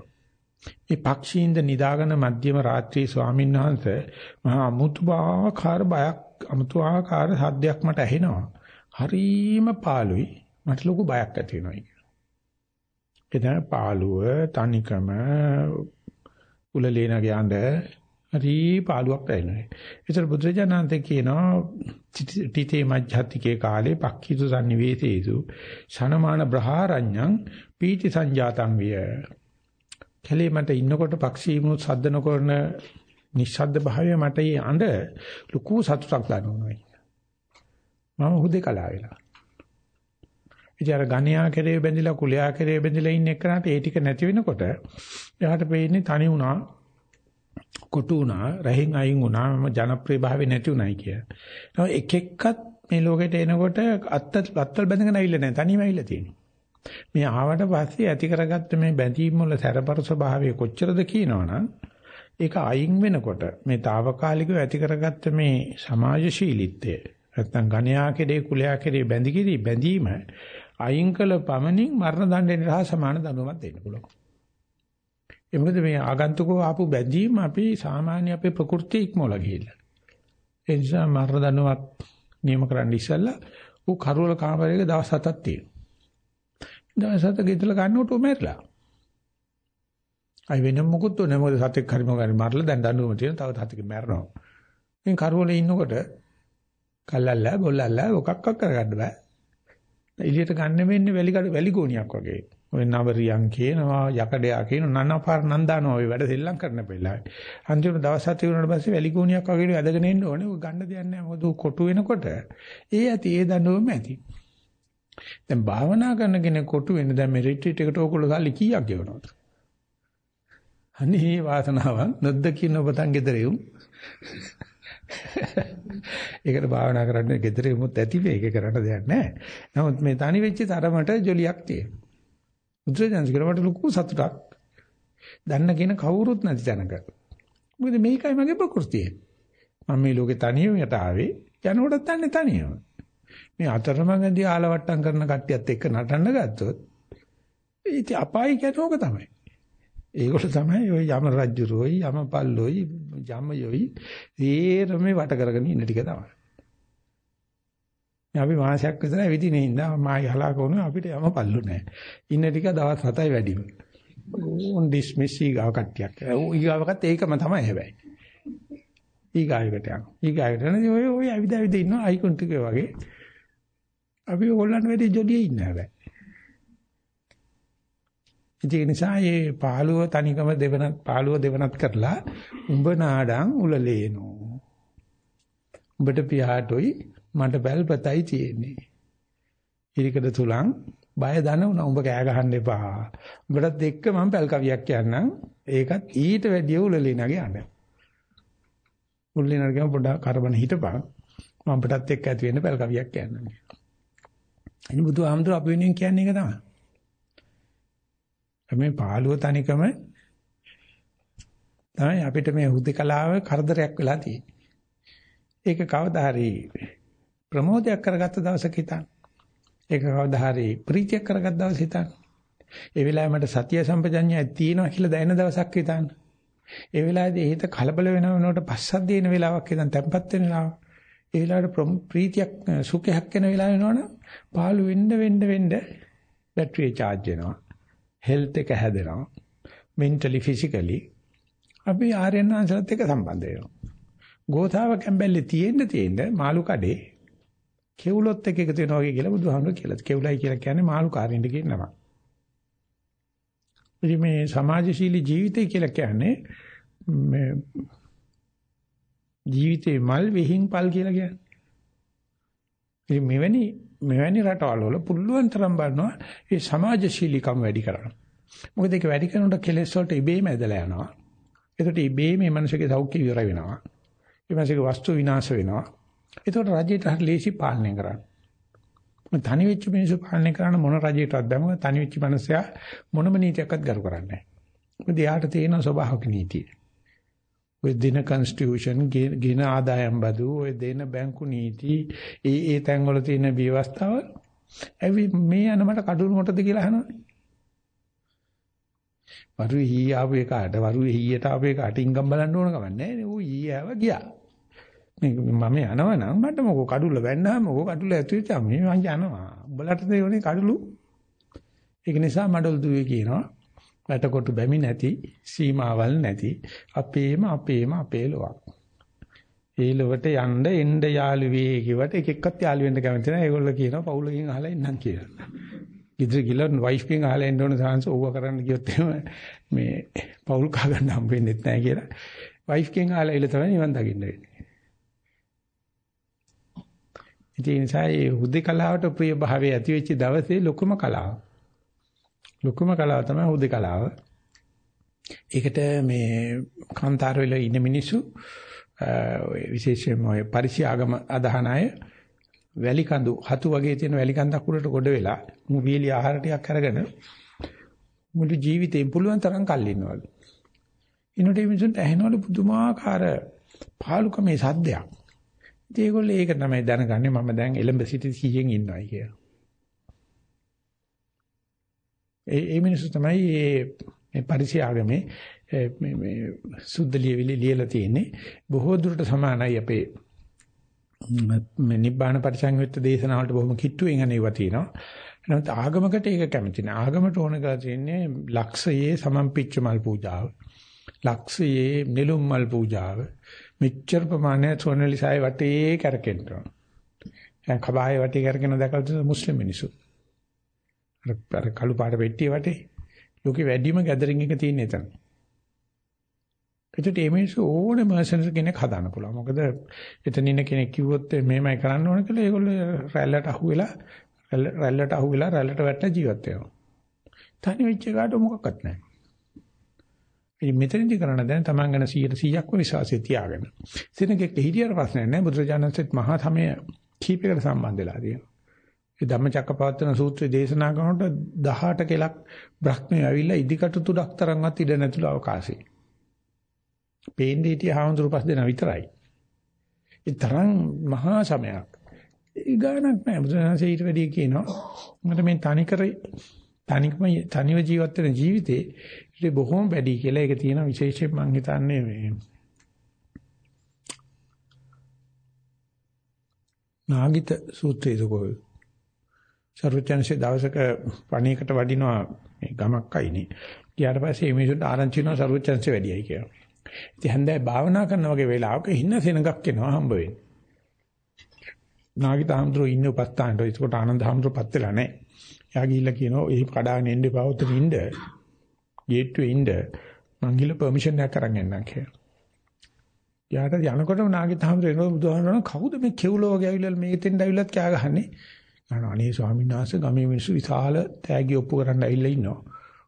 මේ පක්ෂීන්ද නිදාගෙන මධ්‍යම රාත්‍රියේ ස්වාමීන් වහන්සේ මහා අමුතුආකාර බයක් අමුතුආකාර සද්දයක් මට ඇහෙනවා. හරීම පාළුයි. මට ලොකු බයක් ඇති වෙනවා කියලා. එතන පාළුව, තනිකම, උලලේනගේ අඬ හරි පාළුවක් දැනෙනවා. ඒතර බුදුරජාණන්තේ කියනවා තිතේ මජ්ජත්තිකේ කාලේ පක්ඛිතු sannivesesu ශනමාන බ්‍රහාරඤ්ඤං පීති සංජාතං විය. කැලේ මට ඉන්නකොට පක්ෂීමු සද්ද නොකරන නිශ්ශබ්ද භාවය මට ඒ අඬ ලুকু සතුටක් ගන්නවා. මම හුදේ කලාව වෙලා. ඉතින් අර ගණ්‍යා කෙරේ බැඳිලා කුලයා කෙරේ බැඳිලා ඉන්න එකනට ඒ ටික නැති වෙනකොට එයාට පේන්නේ තනි වුණා කොටු වුණා, රහින් අයින් වුණා, මම ජනප්‍රිය භාවය නැති උනායි කිය. නමුත් එක එක්කත් මේ ලෝකෙට එනකොට අත්ත අත්තල් බැඳගෙන ඇවිල්ලා නැහැ, තනියම ඇවිල්ලා තියෙනවා. මේ ආවට පස්සේ ඇති කරගත්ත මේ බැඳීම් වල සැරපර ස්වභාවය කොච්චරද කියනවනම් ඒක අයින් වෙනකොට මේ తాවකාලිකව ඇති කරගත්ත මේ සමාජශීලීත්වය නැත්තම් ගණ්‍යා කෙරේ කුලයා කෙරේ බැඳිකිරි බැඳීම අයින් කළ පමණින් මරණ දඬුවම රහ සමාන දඬුවමක් දෙන්න පුළුවන්. ඒ මොකද මේ ආගන්තුකව ආපු බැඳීම අපි සාමාන්‍ය අපේ ප්‍රകൃතිය ඉක්මවලා ගිහිල්ලා. ඒ නිසා මරණ දඬුවමක් නියම කරන්න ඉස්සෙල්ලා ඌ කරුවල කාමරයක දවස් හතක් තියෙනවා. දවස් හතක ඉඳලා ගන්නකොට ඌ මැරිලා. අය වෙන මොකුත් නෑ මොකද සතෙක් හරි මොකක්ද මරලා දැන් දඬුවම තියෙන තව සතෙක් මැරෙනවා. ඉතින් කරුවල ඉන්නකොට කල්ලල්ලා බොල්ලල්ලා මොකක්වත් කරගන්න බෑ. එළියට ගන්න වෙන්නේ වැලි වැලි ගෝණියක් වගේ. ඔය නවරියන් කියනවා යකඩයා කියන නනපාර නන්දානවා ඔය වැඩ සෙල්ලම් කරන වෙලාවේ. අන්තිම දවස් හත වුණාට පස්සේ වැලි ගෝණියක් වගේ ඇදගෙන එන්න ඕනේ. ඔය ගන්න දෙයක් නැහැ. මොකද කොටු වෙනකොට ඒ ඇති ඒ දඬුවම ඇති. දැන් භාවනා කරන කෙනෙක් කොටු වෙන දැන් මේ රිට්‍රීට් එකට ඕගොල්ලෝ සල්ලි කීයක් ගෙවනවද? අනේ වාසනාවක් නොදකින්න ඔබතන් ගෙදරෙවුම්. ඒකට භාවනා කරන්න ගෙදරෙමුත් ඇති මේක කරන්න දෙයක් නැහැ. නමුත් මේ තනි වෙච්ච තරමට ජොලියක් තියෙනවා. බුදුරජාණන් කියනකට ලොකු සතුටක්. දන්න කියන කවුරුත් නැති තැනක. මොකද මේකයි මගේ ප්‍රകൃතිය. මම මේ ලෝකේ තනියම යට ආවේ යනකොටත් තන්නේ තනියම. මේ අතරමඟදී ආලවට්ටම් කරන කට්ටියත් එක්ක නටන්න ගත්තොත් ඉතින් අපායි කියන්නේ ඕක තමයි. ඒගොල්ලෝ තමයි ওই යම රජුරෝයි යම පල්ලෝයි යමයෝයි ඒරමේ වට කරගෙන ඉන්න ටික තමයි. අපි මාසයක් විතර ඇවිදිනේ ඉඳා මායි හලා කොන අපිට යම පල්ලු නැහැ. ඉන්න ටික දවස් 7යි වැඩිම. ඕන් ඩිස්මිස් ඊගාව කට්ටියක්. ඊගාවකත් ඒකම තමයි හැබැයි. ඊගායකට යන. ඊගායකට යන ඔය ඔය ඇවිද ඇවිද ඉන්න අයිකොන් ටික වගේ. අපි ඕගොල්ලන් වැඩි ජොලියේ ඉන්න හැබැයි. ඒ නිසා මේ පාළුව තනිකම දෙවනත් පාළුව දෙවනත් කරලා උඹ නාඩං උලලේනෝ. උඹට පියාටොයි මට බැල්පතයි තියෙන්නේ. ඉරිකඩ තුලන් බය දන උනා උඹ කෑ ගහන්න එපා. උඹටත් එක්ක මම පැල් කවියක් කියන්නම්. ඒකත් ඊට වැඩිය උලලිනාගේ අඬ. උලලිනාගේ පොඩ්ඩක් කරබන හිටපන්. මම පිටත් එක්ක ඇති වෙන්න පැල් කවියක් කියන්නම්. අනි බුදුහාමුදුර අපි වෙනුවෙන් කියන්නේ ඒක තමයි. මේ පාළුව තනිකම තමයි අපිට මේ හුදකලාව කරදරයක් වෙලා තියෙන්නේ. ඒක කවදා හරි ප්‍රමෝදයක් කරගත්ත දවසක හිතන්න. ඒක කවදා හරි ප්‍රීතියක් කරගත්ත දවසක හිතන්න. ඒ වෙලාවේ මට සතිය සම්පජඤ්ඤය තියෙනවා කියලා දැනෙන දවසක් හිතන්න. ඒ වෙලාවේදී හිත කලබල වෙන වෙනකොට පස්සක් දෙන වෙලාවක් හිතන් තැම්පත් වෙන වෙලාවක්. ඒ වෙලාවට ප්‍රීතියක් සුඛයක් වෙන වෙලාව වෙනවනම් පාළු වෙන්න වෙන්න වෙන්න බැටරිය charge වෙනවා. health එක හැදෙනවා. mentally physically අපි ආර්යයන් වහන්සේලාත් එක්ක සම්බන්ධ වෙනවා. ගෝතාව කැම්බැල්ලේ තියෙන්න තියෙන්න මාළු කඩේ කෙවුලොත් එක්ක එකතු වෙනවා වගේ කියලා බුදුහාමුදුරුවෝ කියලා. කෙවුලයි කියලා කියන්නේ මාළු කාරින්ද කියන නම. ඉතින් මේ සමාජශීලී ජීවිතය කියලා කියන්නේ මේ ජීවිතේ මල් විහිං පල් කියලා කියන්නේ. ඉතින් මෙවැනි මෙවැනි රටවල් වල පුළුවන් තරම් බලනවා ඒ සමාජශීලීකම් වැඩි කරන්න. මොකද ඒක වැඩි කරනකොට කෙලෙස් වලට ඉබේම ඇදලා යනවා. ඒකට ඉබේම මේ මනුස්සගේ සෞඛ්‍ය ඉවර වෙනවා. මේ මනුස්සගේ වස්තු විනාශ වෙනවා. ඒකට රජයට හරි ලේසි පාලනය කරන්න. මම තනි වෙච්ච මිනිස්සු පාලනය කරන මොන රජයකටවත් බැම තනි වෙච්ච මනුස්සයා මොනම නීතියක්වත් ගරු කරන්නේ නැහැ. මොකද යාට තියෙන ස්වභාවික නීතිය. ඔය දින කන්ස්ටිටියුෂන් ගින ආදායම් බදු ඔය දෙන බැංකු නීති ඒ ඒ තැන්වල තියෙන ව්‍යවස්ථාව ඇවි මේ යන මට කඩුළු මොටද කියලා අහනවා. වරුවේ හී ආපු එකට වරුවේ හීයට ආපු එකට ඉංගම් බලන්න ඕන කම නැහැ නේ. ඌ හී ආව ගියා. මේ මම යනවා නම් මට මොකෝ කඩුල්ල වැන්නාම මොකෝ කඩුල්ල ඇතුලේ තමයි මම යනවා. උඹලට තේරෙන්නේ කඩුළු. ඒක නිසා මඩල් දුවේ කියනවා වැටකොටු බැමි නැති සීමාවල් නැති අපේම අපේම අපේ ලොවක්. ඒ ලොවට යන්න එන්න යාළුවේ කිව්වට එක එක්කත් යාළු වෙන්න කැමති නැහැ. ඒගොල්ලෝ කියනවා පවුලකින් අහලා ඉන්නම් කියලා. ඉදිරි ගිල වයිෆ් කෙන් අහලා එන්න ඕන සාංශ ඕව කරන්න ගියොත් එහෙම මේ පවුල් කහ ගන්න හම්බ වෙන්නේ නැහැ කියලා. වයිෆ් කෙන් අහලා ඉල තමයි නිවන් දකින්න වෙන්නේ. ඉතින් ඒ නිසා මේ හුදේකලාවට ප්‍රිය භාවය ඇති වෙච්ච දවසේ ලොකුම කලාව. ලොකුම කලාව තමයි හුදේකලාව. ඒකට මේ කාන්තාර වල ඉන්න මිනිස්සු විශේෂයෙන්ම ඔය පරිශාගම අදහන අය වැලි කඳු හතු වගේ තියෙන වැලි කන්දක් උඩට ගොඩ වෙලා මුවිලි ආහාර ටිකක් අරගෙන මුළු ජීවිතේම පුළුවන් තරම් කල් ඉන්නවලු. ඉන්නට මේ මිනිසුන්ට ඇහෙනවලු පුදුමාකාර පාලුකමේ සද්දයක්. ඉතින් ඒගොල්ලෝ ඒක තමයි දැනගන්නේ මම දැන් එලඹ සිටි 100න් ඉන්නවයි කියලා. ඒ ඒ මිනිස්සු තමයි මේ පරිශාගමේ මේ මේ සුද්ධ ලියවිලි ලියලා තියෙන්නේ බොහෝ දුරට සමානයි අපේ මේ නිබ්බාන පරිසංයුක්ත දේශනාවලට බොහොම කිට්ටුවෙන් අනේවා තියෙනවා. නමුත් ආගමකට ඒක කැමති නෑ. ආගමට ඕන කරලා තියෙන්නේ ලක්ෂයේ සමම්පිච්ච මල් පූජාව. ලක්ෂයේ නිලුම් මල් පූජාව. මෙච්චර ප්‍රමාණය සොනලිසයි වටේ කරකෙන්න ඕන. දැන් කබායේ වටේ කරගෙන දැකලා තියෙන මුස්ලිම් මිනිස්සු. අර කළු පාට පෙට්ටිය වටේ ලෝකෙ වැඩිම ගැදරින් එක තියෙන එතන. ඒකට මේ මිනිස්සු ඕනේ මර්සනරි කෙනෙක් හදාන්න පුළුවන්. මොකද එතන ඉන්න කෙනෙක් කිව්වොත් මෙහෙමයි කරන්න ඕන කියලා ඒගොල්ලෝ රැල්ලට අහුවෙලා රැල්ලට අහුවෙලා රැල්ලට වැටලා ජීවත් වෙනවා. තනි වෙච්ච එකට මොකක්වත් නැහැ. ඉතින් මෙතනදී කරන්න දැන් තමන් ගැන 100%ක්ම විශ්වාසය තියාගන්න. සිනකෙක් හිටියර ප්‍රශ්නයක් නැහැ. බුදුරජාණන්සේත් මහා සමය කීපයකට සම්බන්ධ වෙලා තියෙනවා. ඒ ධම්මචක්කපවත්තන සූත්‍රයේ දේශනා කරනකොට 18 කෙලක් බ්‍රහ්මයේ ඇවිල්ලා ඉදිකටු තුඩක් තරම්වත් ඉඩ නැතුළු අවකාශය. පේන්නේ හිටිය හාමුදුරු පස් දෙනා විතරයි. ඒ තරම් මහා සමයක්. ඒ ගානක් නෑ බුදුසසුන ඊට වැඩි කියනවා. මට මේ තනිකර තනිකම තනිව ජීවත් වෙන ජීවිතේ ඊට බොහොම වැඩි කියලා ඒක තියෙන විශේෂයෙන් මම හිතන්නේ මේ නාගිත සූත්‍රයේ කොහොමද සරුවචනසේ දවසක පණේකට වඩිනවා මේ ගමක් අයිනේ. ඊට පස්සේ මේ මිනිස්සුන්ට ආරංචි වෙනවා සරුවචනසේ වැඩියයි කියලා. ඉතින් හන්දෑ භාවනා කරන වගේ වෙලාවක හින්න සෙනඟක් එනවා හම්බ වෙන්නේ. නාගිත හම්දුර ඉන්න උපස්ථානට ඒකට ආනන්ද හම්දුරපත් වෙලා නැහැ. එයා ගිහිල්ලා කියනවා එහි කඩාගෙන එන්න එපා උතන ඉන්න. ගේට්ටුවේ ඉන්න. මං ගිහලා පර්මිෂන් එකක් අරන් එන්නම් කියලා. යාට යනකොටම නාගිත හම්දුර එනවා බුදුහාමරණ කවුද මේ කෙවුලෝ වගේ ඇවිල්ලා මේතෙන්ද ඇවිල්ලත් කෑ ගහන්නේ? අනේ ස්වාමීන් වහන්සේ ගමේ මිනිස්සු විශාල තෑගි ඔප්පු කරන්න ඇවිල්ලා ඉන්නවා.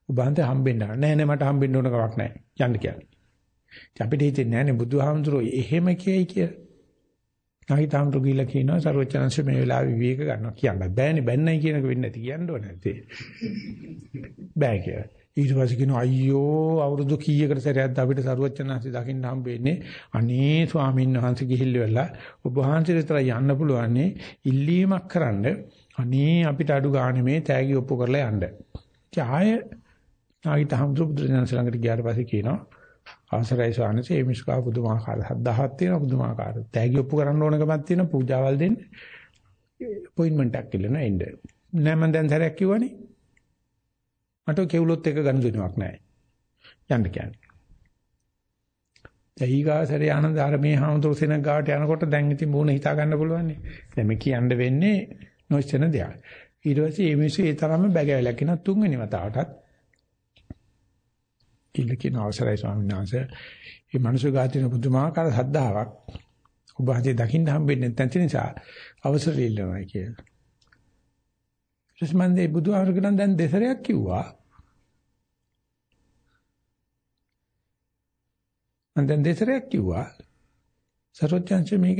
ඔබ හන්දේ හම්බෙන්න නෑ නෑ මට හම්බෙන්න ඕන කමක් නෑ. යන්න කියන්නේ. අපිට හිතෙන්නේ නෑනේ බුදුහාමුදුරෝ එහෙම කියයි කියලා. නැහිතාම්තු ගිහිල්ලා කියනවා සර්වචනංශ මේ වෙලාවේ විවේක ගන්නවා කියන්න බෑනේ බැන්නයි කියනක වෙන්නේ නැති කියන්න ඕනේ නැත්තේ. බෑ කියලා. ඊට පස්සේ කියනවා අයියෝ අවුරුදු කීයකට සැරයක්ද අපිට සරුවච්චන්හන්සේ දකින්න හම්බෙන්නේ අනේ ස්වාමීන් වහන්සේ ගිහිල්ලා ඔබ වහන්සේ විතර යන්න පුළුවන් ඉල්ලීමක් කරන්න අනේ අපිට අඩු ගානේ මේ තෑගි ඔප්පු කරලා යන්න. ආය ආයිත හම්සු බුදුරජාණන් ළඟට ගියාට පස්සේ කියනවා අවසරයි ස්වාමීනි මේ මිස්කා බුදුමාකාර හදහක් තියෙනවා බුදුමාකාර තෑගි ඔප්පු කරන්න ඕනකමක් තියෙනවා පූජාවල් දෙන්න අපොයින්ට්මන්ට් එකක් කියලා එන්න. නෑ මම දැන් සැරයක් කිව්වනේ මට කෙවුලොත් එක ගනුදෙනුවක් නැහැ. යන්න කියන්නේ. දෛගාසරේ ආනන්ද ආරමේ හාමුදුරු සෙනග ගාවට යනකොට දැන් ඉතින් මූණ හිතා ගන්න පුළුවන් නේ. දැන් මේ කියන්න වෙන්නේ නොස්චන දෙයක්. ඊට පස්සේ මේ මිනිස්සු ඒ තරම්ම බැගෑවලා කියන තුන්වෙනි වතාවටත් කිල්ල කියන අවසරයි ස්වාමීන් වහන්සේ. මේ මිනිස්සු ගාතින පුදුමාකාර සද්ධාාවක් ඔබ හදේ දකින්න හම්බෙන්නේ නැති නිසා අවසර ඉල්ලනවා කියලා. ඊට මම මේ බුදුහාමුදුරගෙන දැන් දෙසරයක් කිව්වා. මම දැන් දෙසරයක් කිව්වා. සරෝජ්ජංශ මේක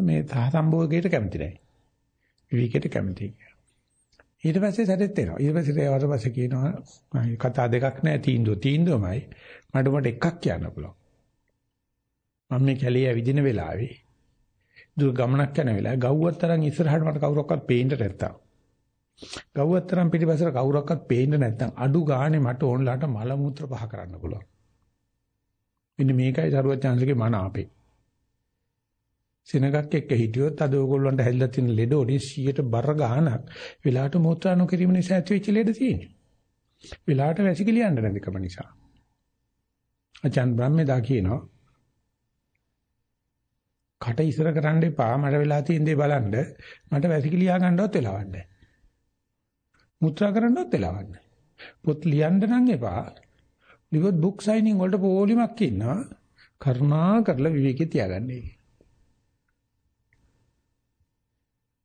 මේ සම්භෝගයට කැමති නැහැ. විවිකයට කැමති. ඊට පස්සේ සැරෙත් එනවා. ඊට පස්සේ ඊට පස්සේ කියනවා කතා දෙකක් නැහැ තීන්දුව තීන්දුවමයි. මට මට එකක් කියන්න පුළුවන්. මම මේ කැලේ ඇවිදින වෙලාවේ දුර ගමනක් යන වෙලාවේ ගව්වත් තරම් ඉස්සරහට මට කවුරක්වත් පේන්න නැත්තම් ගව්වතරම් පිටිපස්සට කවුරක්වත් පේන්නේ නැත්නම් අඩු ගානේ මට ඕන්ලාට මල මුත්‍ර පහ කරන්න පුළුවන්. මෙන්න මේකයි සරුවචාන්සේගේ මන අපේ. සෙනගක් එක්ක හිටියොත් අද ඕගොල්ලන්ට හැදිලා තියෙන ලෙඩ ඔඩි 100ට බර ගානක් වෙලාවට මෝත්‍රා නොකිරීම නිසා ඇතිවෙච්ච ලෙඩ තියෙන්නේ. වෙලාවට වැසිකිලි යන්න නැතිකම නිසා. අචාන් බ්‍රහ්මදා කියනවා කට ඉස්සර කරන්න එපා මට වෙලා තියෙන දේ බලන්න මට වැසිකිලි යා ගන්නවත් වෙලාවක් නැහැ. මුත්‍රා කරන්නවත් වෙලාවක් නැහැ. පොත් ලියන්න නම් එපා. ලිව්වොත් බුක් සයිනින් වලට පොලිමක් ඉන්නවා. කරුණා කරලා විවේකී තියාගන්න ඒක.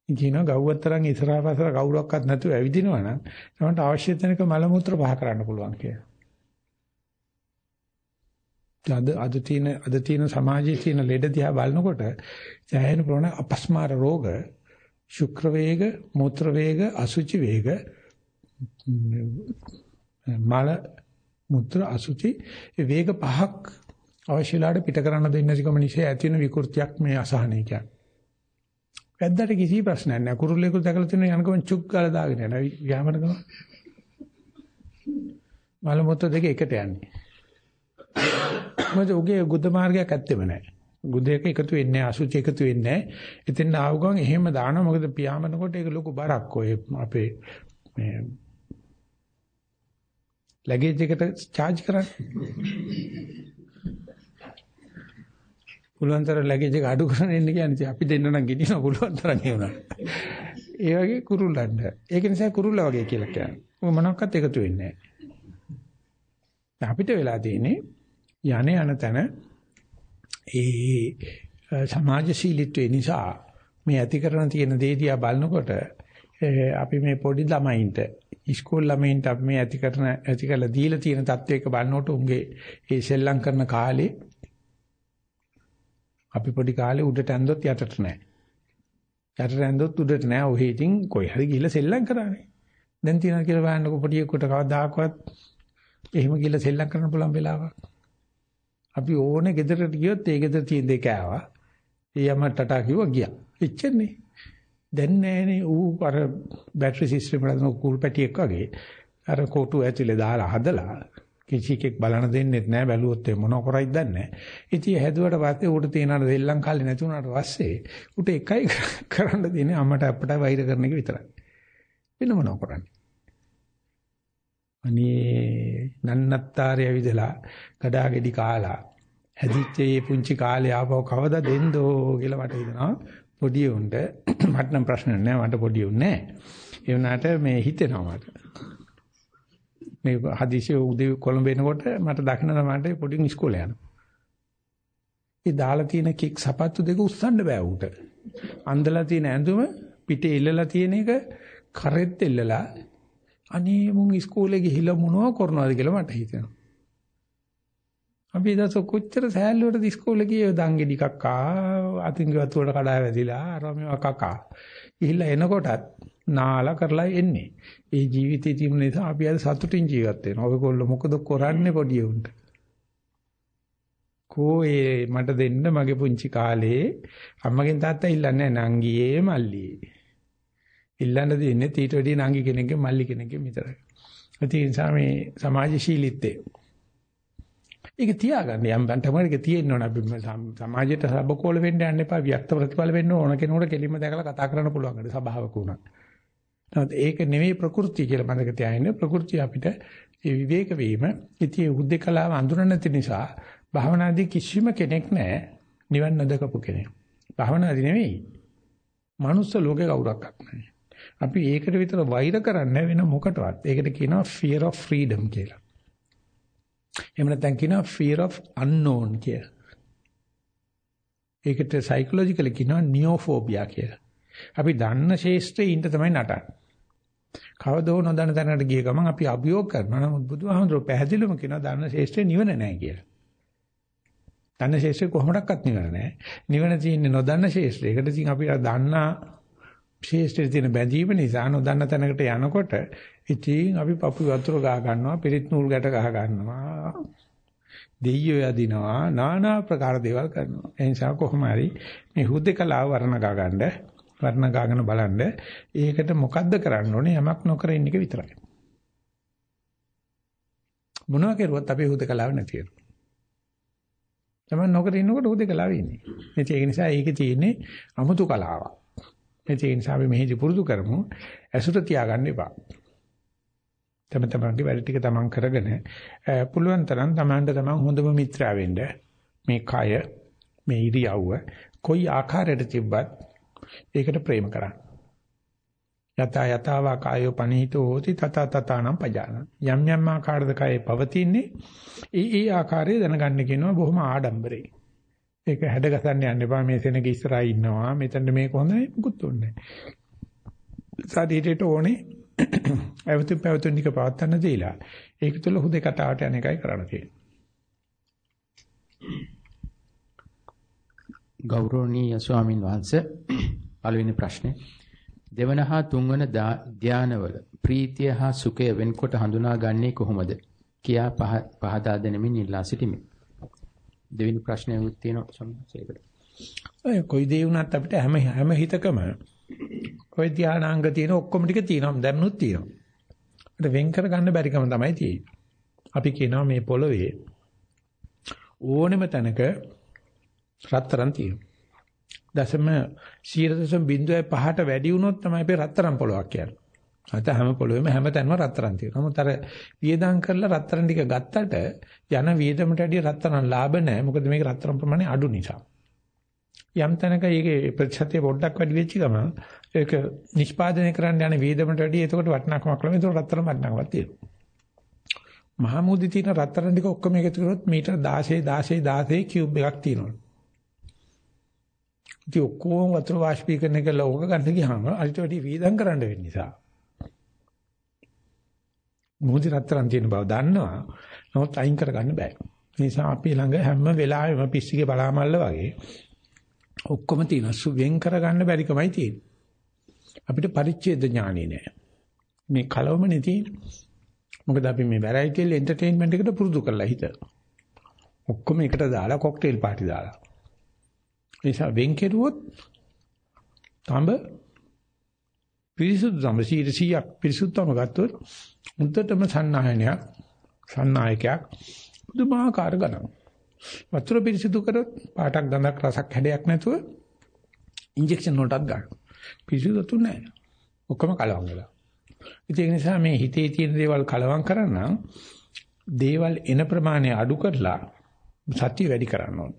ඉතින් ගව්වතරන් ඉස්සරහා පස්සට කවුරක්වත් නැතුව ඇවිදිනවා නම් තමයි අවශ්‍ය තැනක මල මුත්‍ර පහ කරන්න පුළුවන් කියලා. අද අද තියෙන අද තියෙන සමාජයේ තියෙන ලෙඩ දිහා බලනකොට සෑහෙන ප්‍රමාණ අපස්මාර රෝග, ශුක්‍ර වේග, මූත්‍ර වේග, අසුචි වේග මල මුත්‍ර අසුචි වේග පහක් අවශ්‍යලාට පිට කරන්න දෙන්නේ නැතිකම නිසා ඇති වෙන විකෘතියක් මේ අසහනය කියන්නේ. වැද්දාට කිසි ප්‍රශ්නයක් නැහැ. කුරුල්ලෙකුට දැකලා තියෙන යනකම චුක් ගාලා දාගෙන යනවා. යාමන ගම. මල මුත්‍ර දෙක එකට යන්නේ. මොකද උගේ ගුද මාර්ගයක් ඇත්තෙම නැහැ. ගුදයක එකතු වෙන්නේ අසුචි එකතු වෙන්නේ නැහැ. එතෙන් ආව ගමන් එහෙම දානවා. මොකද පියාඹනකොට ඒක ලොකු බරක් ඔය අපේ මේ ලැගේජ් එකට charge කරන්න. පුළුවන් තරම් ලැගේජ් එක අඩු කරගෙන එන්න කියන්නේ. අපි දෙන්න නම් ගෙනියන පුළුවන් තරම් ඒ උනා. ඒ වගේ කුරුල්ලන්ට. ඒක නිසා කුරුල්ල වගේ කියලා කියන්නේ. මොනක්වත් එකතු වෙන්නේ නැහැ. අපිට වෙලා තියෙන්නේ යانے යන තැන ඒ සමාජශීලීත්වය නිසා මේ ඇති කරන තියෙන දේ දිහා බලනකොට අපි මේ පොඩි ළමයින්ට ඉස්කෝල ළමයින්ට අපි මේ ඇති කරන ඇති කරලා දීලා තියෙන තත්වයක බලනකොට උන්ගේ ඒ සෙල්ලම් කරන කාලේ අපි පොඩි කාලේ උඩට ඇඳොත් යටට නැහැ. යටට ඇඳොත් උඩට නැහැ. ඔහේ ඉතින් කොයි හරි ගිහලා සෙල්ලම් කරානේ. දැන් තියනවා කියලා බලන්නකො පොඩියෙකුට කවදාකවත් එහෙම ගිහලා සෙල්ලම් කරන්න පුළුවන් වෙලාවක්. අපි ඕනේ ගෙදරට ගියොත් ඒ ගෙදර තියෙන දේ කෑවා. ඒ යම ටටා කිව්වා ගියා. එච්චරනේ. දැන් නෑනේ ඌ අර බැටරි සිස්ටම් වල දාන කූල් පැටියෙක් වගේ අර කොටු ඇතුලේ දාලා හදලා කිසි කෙනෙක් බලන දෙන්නෙත් නෑ බැලුවොත් මොන කරයිද දන්නේ නෑ. ඉතින් හැදුවට පස්සේ ඌට තියෙන අර දෙල්ලම් කල්ලි නැති වුණාට පස්සේ ඌට එකයි කරන්න දෙන්නේ අම්මට අප්පට වෛර කරන එක විතරයි. වෙන මොනව කරන්නේ? අනේ නන්නත්තාරය විදලා ගඩාගෙඩි කාලා හැදිච්ච මේ පුංචි කාලේ ආපහු කවදා දෙන්දෝ කියලා මට හිතෙනවා පොඩි උන්ට මට නම් ප්‍රශ්න නැහැ මට පොඩි උන් නැහැ. ඒ වුණාට මේ හිතෙනවා මට. මේ හදිසිය උදේ කොළඹ එනකොට මට දකින්න තමයි පොඩි ඉස්කෝලේ යනවා. ඒ දාලා තියෙන කික් සපත්තු දෙක උස්සන්න බෑ උට. අන්දලා තියෙන ඇඳුම පිටේ ඉල්ලලා තියෙන එක කරෙත් ඉල්ලලා අනේ මුන් ඉස්කෝලේ ගිහිල්ලා මොනව කරනවද කියලා මට හිතෙනවා. අපි දස කොච්චර සෑල්ලුවට ඉස්කෝලේ ගියේ දංගෙඩි කක්කා අතින් වතුරට කඩා වැදිලා අරම කකා. ගිහිල්ලා එනකොටත් නාලා කරලා එන්නේ. ඒ ජීවිතේ තිබුණ නිසා අපි අද සතුටින් ජීවත් වෙනවා. ඔයගොල්ලෝ මොකද කරන්නේ පොඩි උන්ට? කෝ ඒ මට දෙන්න මගේ පුංචි කාලේ අම්මගෙන් තාත්තා ඉල්ලන්නේ නංගියේ මල්ලියේ. ඉල්ලන්න දෙන්නේ ඊට වැඩිය නංගි කෙනෙක්ගේ මල්ලි කෙනෙක්ගේ විතරයි. ඒ නිසා මේ සමාජශීලීත්වය. ඒක තියාගන්න යම් බන්ටමරක තියෙන්න ඕන අපි සමාජයට සබකෝල වෙන්න යන්න එපා වික්ත ප්‍රතිඵල වෙන්න ඕන කෙනෙකුට කෙලින්ම දැකලා කතා කරන්න පුළුවන් අර සබාවක උනත්. නමුත් ඒක නෙවෙයි ප්‍රകൃති කියලා මතක තියාගන්න. ප්‍රകൃති අපිට ඒ විවේක වීම ඉතින් උද්දේකලාව අඳුරන නැති නිසා භාවනාදී කිසිම කෙනෙක් නැහැ නිවන් නොදකපු කෙනෙක්. භාවනාදී නෙවෙයි. මනුස්ස ලෝකේ කවුරක්වත් නැහැ. අපි ඒකට විතර වෛර කරන්නේ වෙන මොකටවත්. ඒකට කියනවා fear of freedom කියලා. එහෙම නැත්නම් කියනවා fear of unknown කියලා. ඒකට psychologically කියනවා neophobia කියලා. අපි දන්න ශේෂ්ත්‍රයේ ඉන්න තමයි නටන්නේ. කවදෝ නොදන්න තැනකට ගිය ගමන් අපි අභියෝග කරනවා. නමුත් බුදුහාමුදුරුවෝ පැහැදිලිවම කියනවා දන්න ශේෂ්ත්‍රේ නිවන නැහැ කියලා. දන්න ශේෂ්ත්‍රේ කොහොමඩක්වත් නිවන නැහැ. නිවන තියෙන්නේ නොදන්න ශේෂ්ත්‍රයකට. ඉතින් අපි දන්නා ශේෂ්ත්‍රයේ තියෙන බැඳීම නිසා නොදන්න තැනකට යනකොට ඉතින් අපි පපු වතුර ගහ ගන්නවා, පිරිත් නූල් ගැට ගහ ගන්නවා. දෙයියෝ යදිනවා, নানা ප්‍රකාර දේවල් කරනවා. ඒ නිසා කොහොම හරි මේ හුදේකලාව වර්ණ ගා ගන්න වර්ණ ගාගෙන බලන්න ඒකට මොකද්ද කරන්න ඕනේ යමක් නොකර ඉන්න එක විතරයි. මොනවා කරුවත් අපේ හුදකලාව නැති වෙනවා. තමයි නොකර ඉන්නකොට හුදකලාව ඉන්නේ. ඒ නිසා ඒකේ තියෙන්නේ අමුතු කලාවක්. ඒ නිසා අපි මෙහෙදි පුරුදු කරමු ඇසුර තියාගන්න එපා. තම තමන්ගේ වැඩ ටික තමන් කරගෙන පුළුවන් තරම් තමන්ට තමන් හොඳම මිත්‍රා වෙන්න මේ කය මේ ඉරියව්ව කොයි ආකාරයට තිබ්බත් ඒකට ප්‍රේම කරන්න. යත යතාවා කායෝ පනිහිතෝ හෝති තත තතානම් පජාන. යම් යම් ආකාරද කයේ පවතින්නේ ඒ ඒ ආකාරය දැනගන්න කියනවා බොහොම ආඩම්බරේ. ඒක හැඩගසන්න යන්න එපා මේ සෙනග ඉස්සරහා ඉන්නවා මෙතන මේක හොඳයි මුකුත් ඕනේ සාදීටේට ඕනේ අවතු පැවතුන් ටික පවත්තන්න දීලා ඒක තුළ හුදේ කතාවට යන එකයි කරන්න තියෙන්නේ. ගෞරවනීය ස්වාමින් වහන්සේ පළවෙනි ප්‍රශ්නේ. දෙවන හා තුන්වන ධානවල ප්‍රීතිය හා සුඛය වෙන්කොට හඳුනාගන්නේ කොහොමද? කියා පහදා දෙනමින් ඉල්ලා සිටිමි. දෙවෙනි ප්‍රශ්නය උත් තියෙනවා සම්සේකට. ඔය කොයි දේ වුණත් අපිට හැම හැම හිතකම ඔය ධානාංග තියෙන ඔක්කොම ටික තියෙනවා දැනුත් තියෙනවා. අපිට වෙන් කර ගන්න බැරිකම තමයි තියෙන්නේ. අපි කියනවා මේ පොළවේ ඕනෙම තැනක රත්තරන් තියෙනවා. දශම 0.05ට වැඩි වුණොත් තමයි අපි රත්තරන් පොළවක් කියන්නේ. අත හැම පොළොවෙම හැම තැනම රත්තරන් තියෙනවා. නමුත් අර වියදම් කරලා රත්තරන් ටික ගත්තට යන වියදමට වැඩිය රත්තරන් ලාභ නැහැ. මොකද මේක රත්තරන් ප්‍රමාණය අඩු නිසා. යම් තැනක ඒකේ ප්‍රතිශතය පොඩ්ඩක් වැඩි වෙච්ච ගමන් ඒක නිෂ්පාදනය කරන්න යන වියදමට වැඩිය එතකොට වටිනාකමක් ලැබෙන. ඒතකොට රත්තරන් වටිනාකමක් තියෙනවා. මහමුදි තියෙන රත්තරන් ටික ඔක්කොම එකතු කරොත් මීටර 16 16 16 කියුබ් එකක් තියෙනවා. ඉතින් ඔක්කොම වතුර වාෂ්පීකරණය කරලා ඕක ගන්න ගියාම අරිට වැඩි වියදම් කරන්න වෙන නිසා මොහොතේ රත්තරන් තියෙන බව දන්නවා. නමුත් අයින් කරගන්න බෑ. ඒ නිසා අපි ළඟ හැම වෙලාවෙම පිස්සිගේ බලාමල්ල වගේ ඔක්කොම තියෙන සු වෙන් කරගන්න බැරිකමයි තියෙන්නේ. අපිට පරිච්ඡේද ඥානෙ නෑ. මේ කලවමනේ තියෙන්නේ. මොකද අපි මේ වැරයිටල් එන්ටර්ටේන්මන්ට් එකට පුරුදු කරලා හිත. ඔක්කොම එකට දාලා කොක්ටේල් පාටි දාලා. ඒ නිසා වෙන් කෙරුවොත් තඹ පිරිසුදු තඹ 100ක් පිරිසුදුම ගත්තොත් මුද්දටම සන්නායනයක් සන්නායකයක් පුදුමාකාර ගණන්. වතුර පිරිසිදු කරොත් පාටක් ගඳක් රසක් හැඩයක් නැතුව ඉන්ජෙක්ෂන් වලටත් ගන්න. පිරිසිදු තු නැහැ. ඔක්කොම කලවම් වෙලා. ඒ නිසා මේ හිතේ තියෙන දේවල් කලවම් කරන්න දේවල් එන ප්‍රමාණය අඩු කරලා සත්‍ය වැඩි කරන්න ඕන.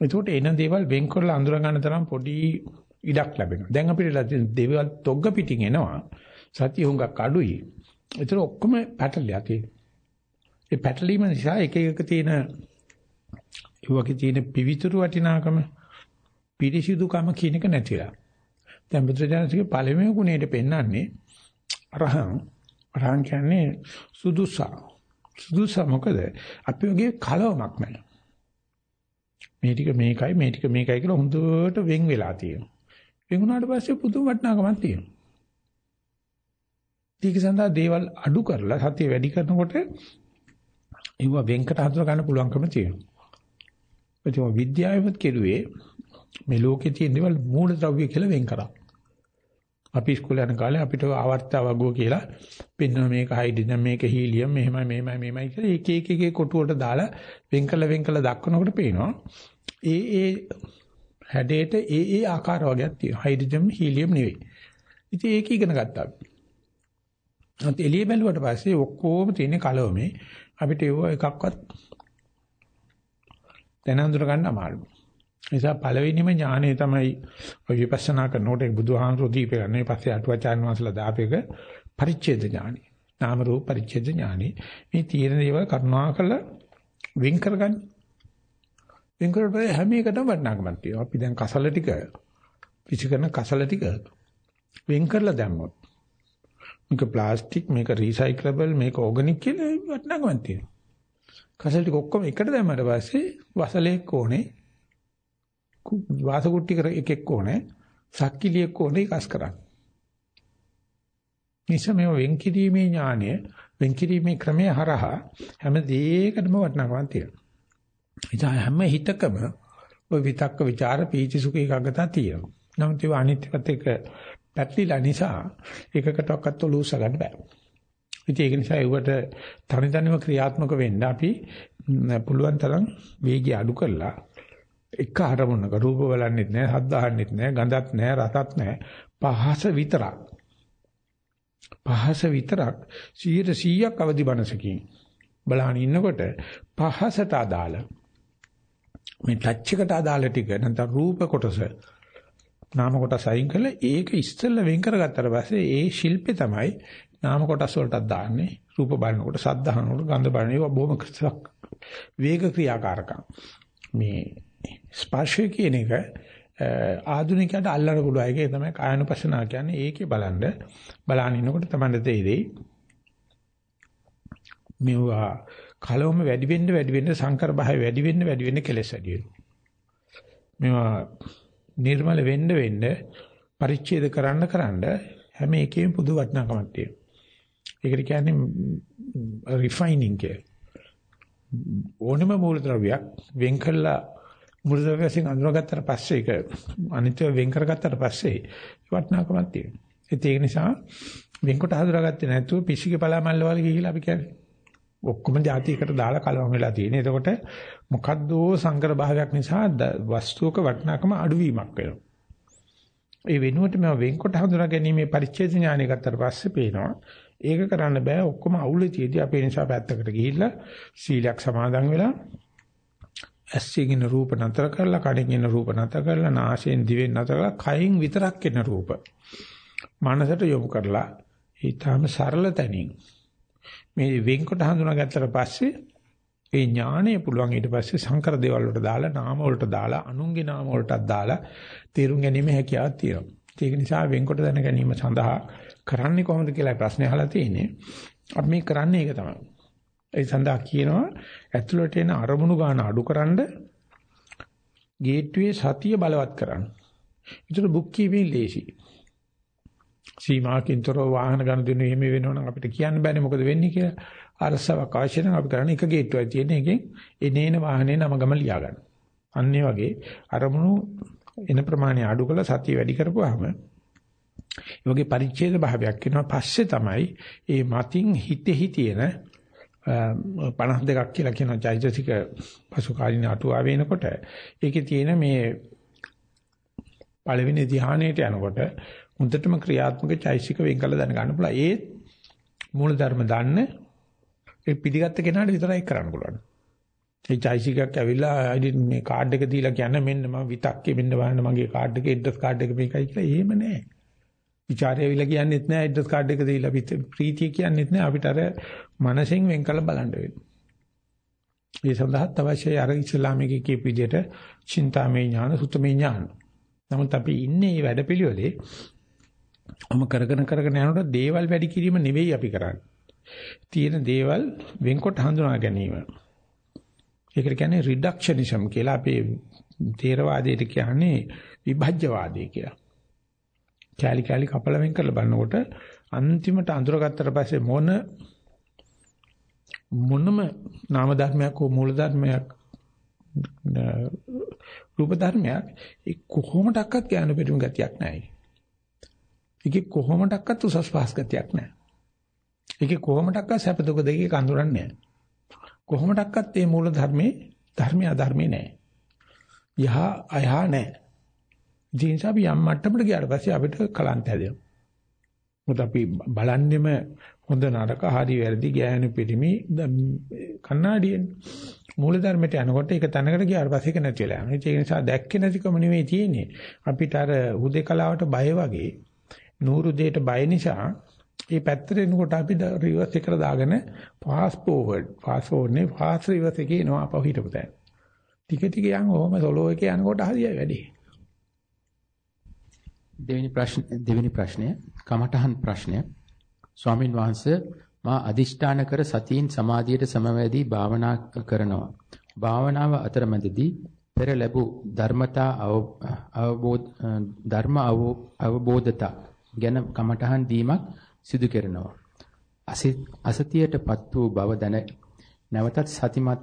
එතකොට එන දේවල් වෙන් කරලා අඳුර ගන්න තරම් පොඩි ඉඩක් ලැබෙනවා. දැන් අපිට දේවල් තොග්ග පිටින් එනවා. සත්‍ය හුඟක් අඩුයි. ඒතර ඔක්කොම පැටලියක් තියෙනවා. ඒ පැටලීම නිසා එක එක තියෙන ඒ වගේ තියෙන පිවිතුරු වටිනාකම පිරිසිදුකම කියන එක නැතිලා. දැන් බුදුරජාණන්සේගේ පළවෙනි ගුණයට පෙන්වන්නේ අරහං අරහං කියන්නේ සුදුසා. සුදුසා මොකද? අපි වගේ කලවමක් නැහැ. මේ ටික මේකයි මේ ටික මේකයි කියලා හොඳට වෙන් වෙලා තියෙනවා. වෙන් වුණාට පස්සේ පුදුම වටිනාකමක් තියෙනවා. ඒක සඳහා දේවල් අඩු කරලා සතිය වැඩි කරනකොට ඒව වෙන්කට හඳුනා ගන්න පුළුවන්කම තියෙනවා. ඒ විද්‍යාවෙත් කෙරුවේ මේ ලෝකේ තියෙන දේවල් මූල ද්‍රව්‍ය කියලා වෙන් කරා. අපි ඉස්කෝලේ යන කාලේ අපිට ආවර්තව වගෝ කියලා පෙන්වන මේක හයිඩ්‍රජන් මේක හීලියම් මෙහෙමයි මෙහෙමයි මෙහෙමයි කියලා එක එක එක කොටු වලට දාලා වෙන් කළ වෙන් කළ දක්වනකොට පේනවා ඒ ඒ හැඩයට ඒ ඒ ආකාර වර්ගයක් තියෙනවා. හයිඩ්‍රජන් හීලියම් නෙවෙයි. ඉතින් ඒක ඉගෙන ගත්තා. අපි එළිය බැලුවට පස්සේ ඔක්කොම තියෙන කලවමේ. අපිට ඒව එකක්වත් දැන හඳුන ගන්න අමාරුයි නිසා පළවෙනිම ඥානය තමයි විපස්සනා කරනකොට ඒ බුදුහාමුදුරුවෝ දීපේ ගන්න. ඊපස්සේ අටුවචාන් වහන්සේලා දාපේක පරිච්ඡේද ඥානි. නාම රූප පරිච්ඡේද ඥානි. මේ තියෙන දේවල් කරුණාකර වෙන් කරගන්න. වෙන් කරලා හැම එකටම වටිනාකමක් තියෙනවා. අපි දැන් කසල ටික විසිකරන කසල ටික වෙන් කරලා දැම්මොත් මේක ප්ලාස්ටික් මේක රීසයිකලබල් මේක ඕගනික් කියලා වටිනාකමක් තියෙනවා. කසල් ටික ඔක්කොම එකට දැම්මට පස්සේ වසලෙක් ඕනේ වාසකුට්ටි කර එකෙක් ඕනේ සක්කිලියක් ඕනේ කස් කරන්න. නිසා මේ වෙන් කිරීමේ ඥානය වෙන් කිරීමේ ක්‍රමය හරහා හැම දෙයකටම වටිනාකමක් තියෙනවා. ඉතින් හැම හිතකම ওই විතක්ක ਵਿਚාර පීති සුඛ එකගතා තියෙනවා. නමුත් ඒවා අනිත් පැත්තේ පැටලිලා නිසා එකකටවත් ඔලූස ගන්න බෑ. ඉතින් ඒක නිසා ඒවට තනි තනිව ක්‍රියාත්මක වෙන්න අපි පුළුවන් තරම් වේගය අඩු කරලා එක අරමුණක රූප බලන්නෙත් නැහැ, ශබ්ද අහන්නෙත් නැහැ, ගඳත් නැහැ, රසත් නැහැ. පහස විතරක්. පහස විතරක් 100%ක් අවදි මනසකින් බලහන් ඉන්නකොට පහසට අදාළ මේ ටච් එකට අදාළ ටික නැත්නම් රූප කොටස නාම කොටස අයින් කරලා ඒක ඉස්සෙල්ලා වෙන් කරගත්තට පස්සේ ඒ ශිල්පේ තමයි නාම කොටස් වලටත් දාන්නේ රූප බලනකොට සද්ද අහනකොට ගන්ධ බලන ඒවා බොහොම වේග ක්‍රියාකාරකම් මේ ස්පර්ශය කියන එක ආධුනිකයට අල්ලන්න පුළුවන් එක. ඒ තමයි කායනුපස්සනාව කියන්නේ. ඒකේ බලන්න බලන ඉන්නකොට තමයි තේරෙයි. මේවා කලවම වැඩි වෙන්න වැඩි වෙන්න සංකර භාවය වැඩි වෙන්න වැඩි වෙන්න කෙලස් වැඩි වෙනවා. මේවා නිර්මල වෙන්න වෙන්න පරිච්ඡේද කරන්න කරන්න හැම එකේම පුදු වටිනාකමක් තියෙනවා. ඒකට කියන්නේ රිෆයිනින් කිය. ඕනෙම මූලද්‍රව්‍යයක් වෙන් කළා මුලද වශයෙන් අඳුරගත්තට පස්සේ ඒක අනිත්‍ය වෙන් කරගත්තට පස්සේ වටිනාකමක් තියෙනවා. ඒක නිසා වෙන්කොට හඳුනාගත්තේ නැතුව පිසිගේ පලාමල්ල වල ගිහිලා අපි කියන්නේ. ඔක්කොම જાතියකට දාලා කලවම් වෙලා තියෙන. එතකොට මොකද්ද සංකර භාවයක් නිසා වස්තුවක වටිනාකම අඩුවීමක් වෙනවා. ඒ වෙනුවට මම වෙන්කොට හඳුනා ගැනීමේ පරිච්ඡේද ඥානය ගත්තට පස්සේ පේනවා. ඒක කරන්න බෑ. ඔක්කොම අවුලේ තියදී අපේ නිසා පැත්තකට ගිහිල්ලා සීලයක් සමාදන් වෙලා ඇස්යෙන් එන රූප නතර කරලා කනෙන් එන රූප නතර කරලා නාසයෙන් දිවෙන් නතර කරලා කයින් විතරක් එන රූප. මනසට යොමු කරලා ඊටාම සරල තැනින්. මේ වෙන්කොට හඳුනාගත්තට පස්සේ ඒ ඥාණය පුළුවන් ඊට පස්සේ සංකර දේවල් වලට දාලා නාම වලට දාලා අනුන්ගේ නාම වලටත් දාලා තේරුම් ගැනීම හැකියාවක් තියෙනවා. ඒක නිසා වෙන්කොට දැන ගැනීම සඳහා කරන්නේ කොහොමද කියලා ප්‍රශ්නේ අහලා තියෙන්නේ. අපි මේ කරන්නේ ඒක තමයි. ඒ සඳහා කියනවා ඇතුළට එන අරමුණු ගන්න අඩුකරනද ගේට්ටුවේ සතිය බලවත් කරන්න. ඒතර බුක් කීපින් ලේසි. සීමාකින්තර වාහන ගන්න දෙන එහෙම වෙනවනම් අපිට කියන්න බෑනේ මොකද වෙන්නේ කියලා. අරසාවක් අවශ්‍ය නම් අපි කරන්නේ එක ගේට්ටුවක් තියෙන එකෙන් එනේන වාහනේ නම ගම ලියා ගන්න. අන්න ඒ වගේ අරමුණු එන ප්‍රමාණය අඩු කරලා සතිය වැඩි කරපුවාම ඒ වගේ පරිච්ඡේද භාවයක් වෙනවා පස්සේ තමයි මේ මතින් හිතෙහි තියෙන 52ක් කියලා කියන චෛතසික පසුකාලීන අටුවා වෙනකොට ඒකේ තියෙන මේ පළවෙනි ධ්‍යානයට යනකොට හොඳටම ක්‍රියාත්මක චෛතසික වෙන් කළ දැන ගන්න පුළුවන්. ඒ මූල ධර්ම දන්න ඒ පිළිගත්ත කෙනාට විතරයි කරන්න පුළුවන්. ඒ චෛතසිකයක් ඇවිල්ලා මේ කාඩ් එක දීලා කියන්නේ මෙන්න මම විතක්කේ මෙන්න බලන්න මගේ කාඩ් එකේ ඇඩ්‍රස් කාඩ් එක මේකයි කියලා එහෙම නැහැ. ਵਿਚාරය ඇවිල්ලා කියන්නේත් නැහැ ඇඩ්‍රස් කාඩ් එක දීලා අපිට ප්‍රීතිය කියන්නේත් නැහැ අපිට අර මනසෙන් වෙන් කළ බලන්න වෙනවා. ඒ සඳහා අවශ්‍යයි අර ඉස්ලාමයේ කියපු විදිහට චින්තාමය ඥාන සුතමේ ඥාන. නමුත් අපි ඉන්නේ මේ වැඩපිළිවෙලේ ඔම කරගෙන කරගෙන යනකොට දේවල් වැඩි කිරීම නෙවෙයි අපි කරන්නේ. තියෙන දේවල් වෙන්කොට හඳුනා ගැනීම. ඒකට කියන්නේ රිඩක්ෂනිසම් කියලා අපේ තේරවාදයට කියන්නේ විභජ්‍යවාදය කියලා. කැලි කැලි කපල වෙන් කරලා බලනකොට අන්තිමට අඳුරගත්තට පස්සේ මොන මොනම නාම ධර්මයක් හෝ මූල ධර්මයක් රූප ධර්මයක් ඒ කොහොමඩක්වත් ඥාන පිටුම් ගතියක් නැහැ. ඒකේ කොහොමඩක්වත් උසස් පහස් ගතියක් නැහැ. ඒකේ කොහොමඩක්වත් සැප දුක දෙකේ කඳුරන්නේ නැහැ. කොහොමඩක්වත් මේ මූල ධර්මේ ධර්මය අධර්මේ නැහැ. යහ අයහ නැහැ. ඒ නිසා අපි යම් මට්ටමකට ගියාට පස්සේ අපිට කලන්ත හැදෙනවා. මොකද අපි බලන්නෙම හොඳ නරක හරි වැරදි ගෑනු පිටිමි කන්නාඩියෙන් මූල ධර්මයට යනකොට ඒක තැනකට ගියාට පස්සේ ඒක නැති වෙලා යනවා. ඒ නිසා දැක්කේ නැතිකම නෙවෙයි තියෙන්නේ. අපිට අර හුදේකලාවට බය වගේ නూరు දෙයට බය නිසා මේ පැත්තට එනකොට අපි රිවර්ස් එකට දාගෙන ෆාස්ට් ෆෝවර්ඩ් ෆාස්ට් ෆෝවර්ඩ් නේ ෆාස්ට් රිවර්ස් එකේ එනවා අපව හිටපු තැන. ටික ටික යන් ඔහම සොලෝ එකේ යනකොට හරියයි වැඩි. දෙවෙනි ප්‍රශ්න දෙවෙනි ප්‍රශ්නය කමඨහන් ප්‍රශ්නය ස්වාමින් වහන්සේ මා අදිෂ්ඨාන කර සතියින් සමාධියට සමවැදී භාවනා කරනවා. භාවනාව අතරමැදදී පෙර ලැබූ ධර්මතා අවබෝධ ධර්ම අවබෝධතා ගැන කමඨහන් දීමක් සිදු කරනවා. අසතියටපත් වූ බව දැන නැවතත් සතිමත්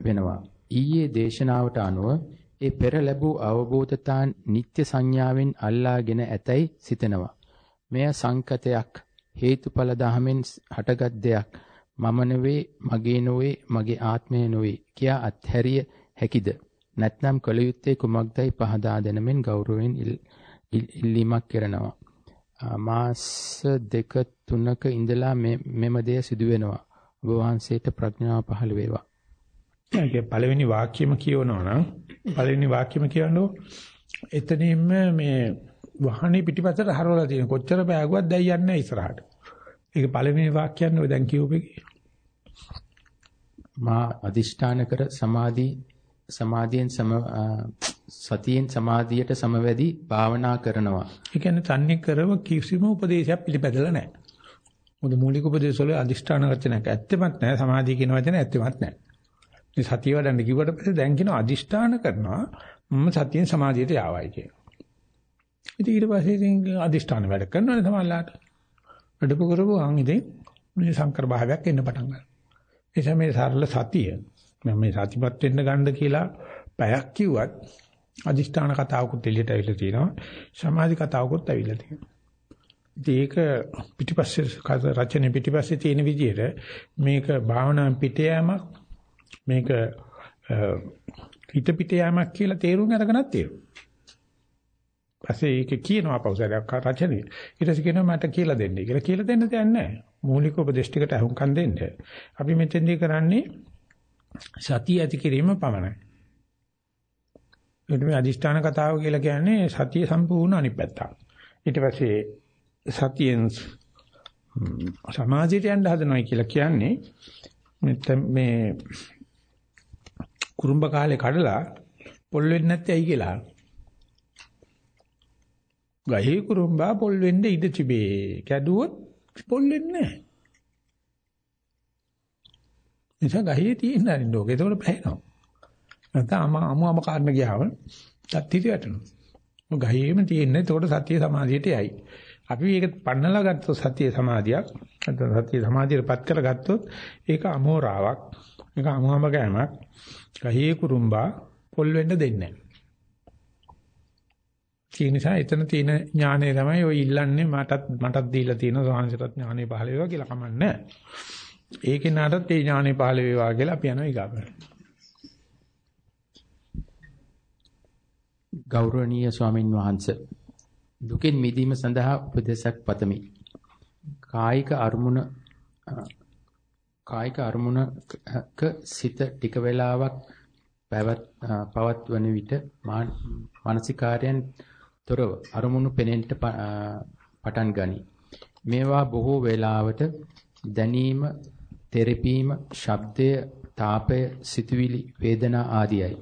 වෙනවා. ඊයේ දේශනාවට අනුව ඒ පෙර ලැබූ අවබෝධතා නිත්‍ය සංඥාවෙන් අල්ලාගෙන ඇතැයි සිතනවා. මෙය සංකතයක් හේතුඵල ධහමෙන් හටගත් දෙයක්. මම නෙවේ, මගේ නොවේ, මගේ ආත්මය නොවේ කියා අත්හැරිය හැකිද? නැත්නම් කල යුත්තේ කුමක්දයි පහදා දෙනමින් ගෞරවයෙන් ඉල්ලීමක් කරනවා. මාස දෙක තුනක ඉඳලා මෙම දෙය සිදු වෙනවා. ඔබ වහන්සේට ප්‍රඥාව පහළ වේවා. ඒකේ පළවෙනි වාක්‍යෙම කියවනවා නම් පළවෙනි වාක්‍යෙම කියවනෝ එතනින්ම මේ වහනේ පිටිපස්සට හරවලා තියෙන කොච්චර බෑගුවත් දැන් යන්නේ ඉස්සරහට. ඒක පළවෙනි වාක්‍යයන් ඔය දැන් කියූපේ. මා අදිෂ්ඨාන කර සමාධි සමාධියෙන් සම සතියෙන් සමාධියට සමවැදී භාවනා කරනවා. ඒ කියන්නේ තන්නේ කරව කිසිම උපදේශයක් පිළිපැදලා නැහැ. මොකද මූලික උපදේශ වල අදිෂ්ඨාන වචනයක් ඇත්තෙමත් නැහැ. සමාධිය කියන වචන ඇත්තෙමත් නැහැ. මේ සතිය වඩන්න කිව්වට පස්සේ දැන් කියන අදිෂ්ඨාන කරනවා මම සතියෙන් සමාධියට යාවයි කියන. ඉතින් ඊට පස්සේ ඉතින් අදිෂ්ඨාන වැඩ කරනවානේ සමහරලාට. වැඩපු කරපුවාන් ඉතින් මේ සංකර භාවයක් එන්න පටන් ගන්නවා. ඒ නිසා මේ සරල සතිය මම මේ සතිපත් වෙන්න ගන්න කියලා පැයක් කිව්වත් අදිෂ්ඨාන කතාවකුත් එළියට ඇවිල්ලා තියෙනවා. සමාධි කතාවකුත් ඇවිල්ලා තියෙනවා. ඒක පිටිපස්සේ රචනයේ පිටිපස්සේ තියෙන විදිහට මේක භාවනා පිට යෑමක් මේක හිත පිට යෑමක් කියලා තේරුම් අරගෙනත් තියෙනවා. පස්සේ ඒක කියනවා පෞසලයක් රචනයේ. ඊට පස්සේ කියනවා මට කියලා දෙන්න කියලා. කියලා දෙන්න දෙයක් නැහැ. මූලික උපදේශ ටිකට අහුම්කම් දෙන්න. අපි මෙතෙන්දී කරන්නේ සතිය ඇති කිරීම පමණයි. ඊට මේ අදිෂ්ඨාන කතාව කියලා කියන්නේ සතිය සම්පූර්ණ අනිත් පැත්ත. ඊට පස්සේ සතියෙන් සමාධියට යන්න හදනවා කියලා කියන්නේ මේ කුරුම්බ කාලේ කඩලා පොල් වෙන්නේ නැත්තේ ඇයි කියලා. ගහේ කුරුම්බා පොල් වෙන්න ඉඩ තිබේ. කැඩුවොත් පොල් වෙන්නේ නැහැ. නිසා ගහේ තියෙන අරින්න ඕක. ඒතකොට පැහැෙනවා. නැත්නම් අම අම කාරණ ගියාම තත්තිට වැටෙනවා. ගහේම තියෙන්නේ එතකොට සතිය සමාධියට යයි. අපි ඒක පන්නලා ගත්තොත් සතිය සමාධියක් නැත්නම් සතිය සමාධියටපත් කරගත්තොත් ඒක අමෝරාවක්. ඒක අමුහම ගෑමක්. ගහේ කුරුම්බා පොල් වෙන්න දෙන්නේ නැහැ. ඒ නිසා එතන තියෙන ඥානය තමයි ඔය ඉල්ලන්නේ මටත් මටත් දීලා තියෙන සෝහන්සටත් ඥානෙ පහළ වේවා කියලා කමන්නේ. ඒකේ නාටත් ඒ ඥානෙ පහළ වේවා කියලා අපි යනවා ඊගාවට. ගෞරවනීය ස්වාමින් වහන්සේ දුකින් මිදීම සඳහා උපදේශක් පතමි. කායික අරමුණ කායික අරමුණක සිත ටික වේලාවක් පවත්වන විට මානසිකාරයන් තොරව අරමුණු පෙනෙන්නට පටන් ගනී. මේවා බොහෝ වේලාවට දැනීම, තෙරපීම, ශබ්දය, තාපය, සිතුවිලි, වේදනා ආදියයි.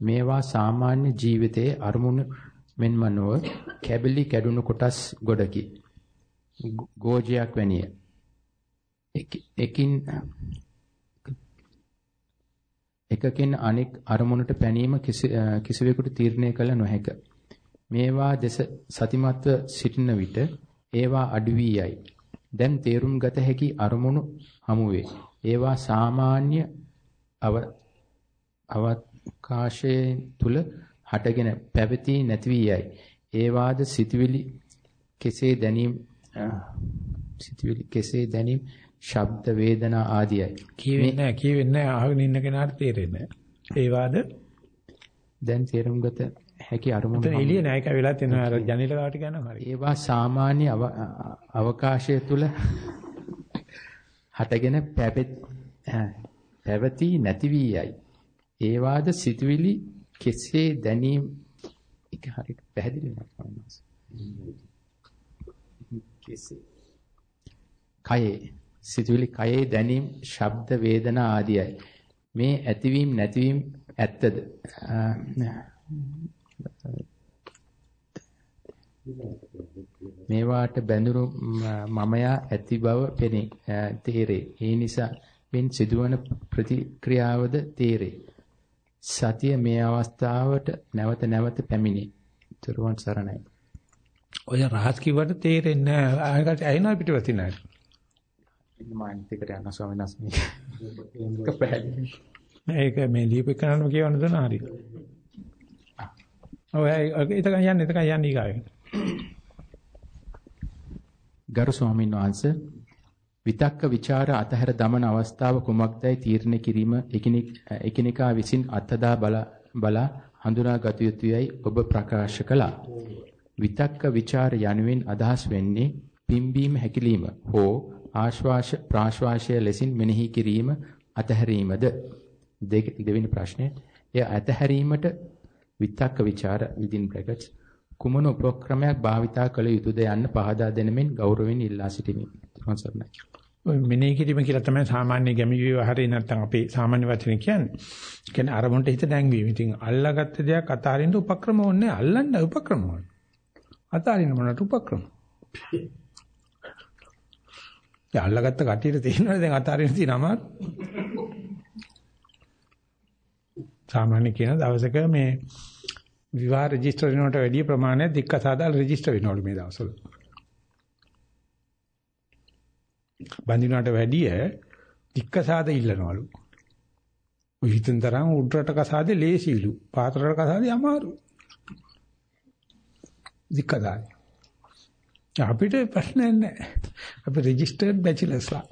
මේවා සාමාන්‍ය ජීවිතයේ අරමුණු මෙන්ම නොව කැබලි කැඩුණු කොටස් ගොඩකි. ගෝජයක් වැනිය. එකින් එකකින් අනෙක් අරමුණට පැනීම කිසිවෙකුට තීරණය කළ නොහැක. මේවා දෙස සතිමත්ව සිටින විට ඒවා අඩු වී යයි. දැන් තේරුම් ගත හැකි අරමුණු හමුවේ. ඒවා සාමාන්‍ය අව අවකාශයේ තුල හටගෙන පැවති නැති වී යයි. ඒවාද සිතවිලි කෙසේ දැනීම සිතවිලි කෙසේ දැනීම ශබ්ද වේදනා ආදියයි. කියවෙන්නේ නැහැ කියවෙන්නේ නැහැ අහගෙන ඉන්න කෙනාට තේරෙන්නේ නැහැ. ඒවාද දැන් තේරුම් ගත හැකි අරමුණු එතන එළිය නැහැ ඒක වෙලා තියෙනවා අර ජනේල ගාවට යනවා හරි. ඒවා සාමාන්‍ය අවකාශය තුල හටගෙන පැවති නැති වී යයි. ඒවාද සිතුවිලි කෙසේ දැනීම එක හරියට පැහැදිලි වෙනවා කෙසේ කයේ සිතුවිලි කයේ දැනීම ශබ්ද වේදනා ආදියයි මේ ඇතිවීම නැතිවීම ඇත්තද මේවාට බැඳුරු මමයා ඇති බව පෙනේ තේරේ. ඒ නිසා මෙන් සිදුවන ප්‍රතික්‍රියාවද තේරේ. සතිය මේ අවස්ථාවට නැවත නැවත පැමිණේ. තුරුවන් සරණයි. ඔය රහස් කිව්වට තේරෙන්නේ නැහැ. ආයකට ඇහිනවා පිටවතින් මානසිකට යන ස්වාමීන් වහන්සේ ඒක මේ ලියපු කරනම කියවන්න දුන්නා හරියට. ඔය එතකන් යන්න එතකන් යන්න ඊගාවේ. ගරු ස්වාමීන් වහන්සේ විතක්ක ਵਿਚාර අතහැර දමන අවස්ථාව කුමක්දයි තීරණය කිරීම එකිනෙකා විසින් අත්දා බලා හඳුනා ගත යුතුයයි ඔබ ප්‍රකාශ කළා. විතක්ක ਵਿਚාර යනුවෙන් අදහස් වෙන්නේ පිම්බීම හැකිලිම හෝ ආශ්වාස ප්‍රාශ්වාසය ලෙසින් මෙනෙහි කිරීම අතහැරීමද දෙවෙනි ප්‍රශ්නේ එය අතහැරීමට විතක්ක ਵਿਚාර within brackets කුමන උපක්‍රමයක් භාවිතා කළ යුතුද යන්න පහදා දෙනමින් ගෞරවයෙන් ඉල්ලා සිටිමි. සර්ණයි. ඔය මෙනෙහි කිරීම කියලා තමයි සාමාන්‍ය ගැමි විවහාරේ නැත්තම් අපේ සාමාන්‍ය වචනේ කියන්නේ. කියන්නේ අරමුණට හිත දැන්වීම. ඉතින් අල්ලාගත්ත දෙයක් අතාරින්න උපක්‍රම ඕනේ අල්ලන්න උපක්‍රම ඕනේ. අතාරින්න මොනට උපක්‍රම? ඒ අල්ලාගත්ත කටියට තියෙනවනේ දැන් අතාරින්න තියෙනම සාමාන්‍ය කියන දවසක මේ විවාහ රෙජිස්ටර් වෙනවට වැඩි ප්‍රමාණයක් දික්ක සාදාල රෙජිස්ටර් වෙනවලු මේ දවස්වල. බඳිනවට වැඩිය දික්ක සාද ඉල්ලනවලු. ඔය හිතෙන් තරම් උඩරට කසාදේ ලේසිලු. පාතරට කසාදේ අමාරු. දික්ක දාන්නේ. අපිට ප්‍රශ්නයක් නැහැ. අපි රෙජිස්ටර්ඩ් බැචලර්ස්ලා.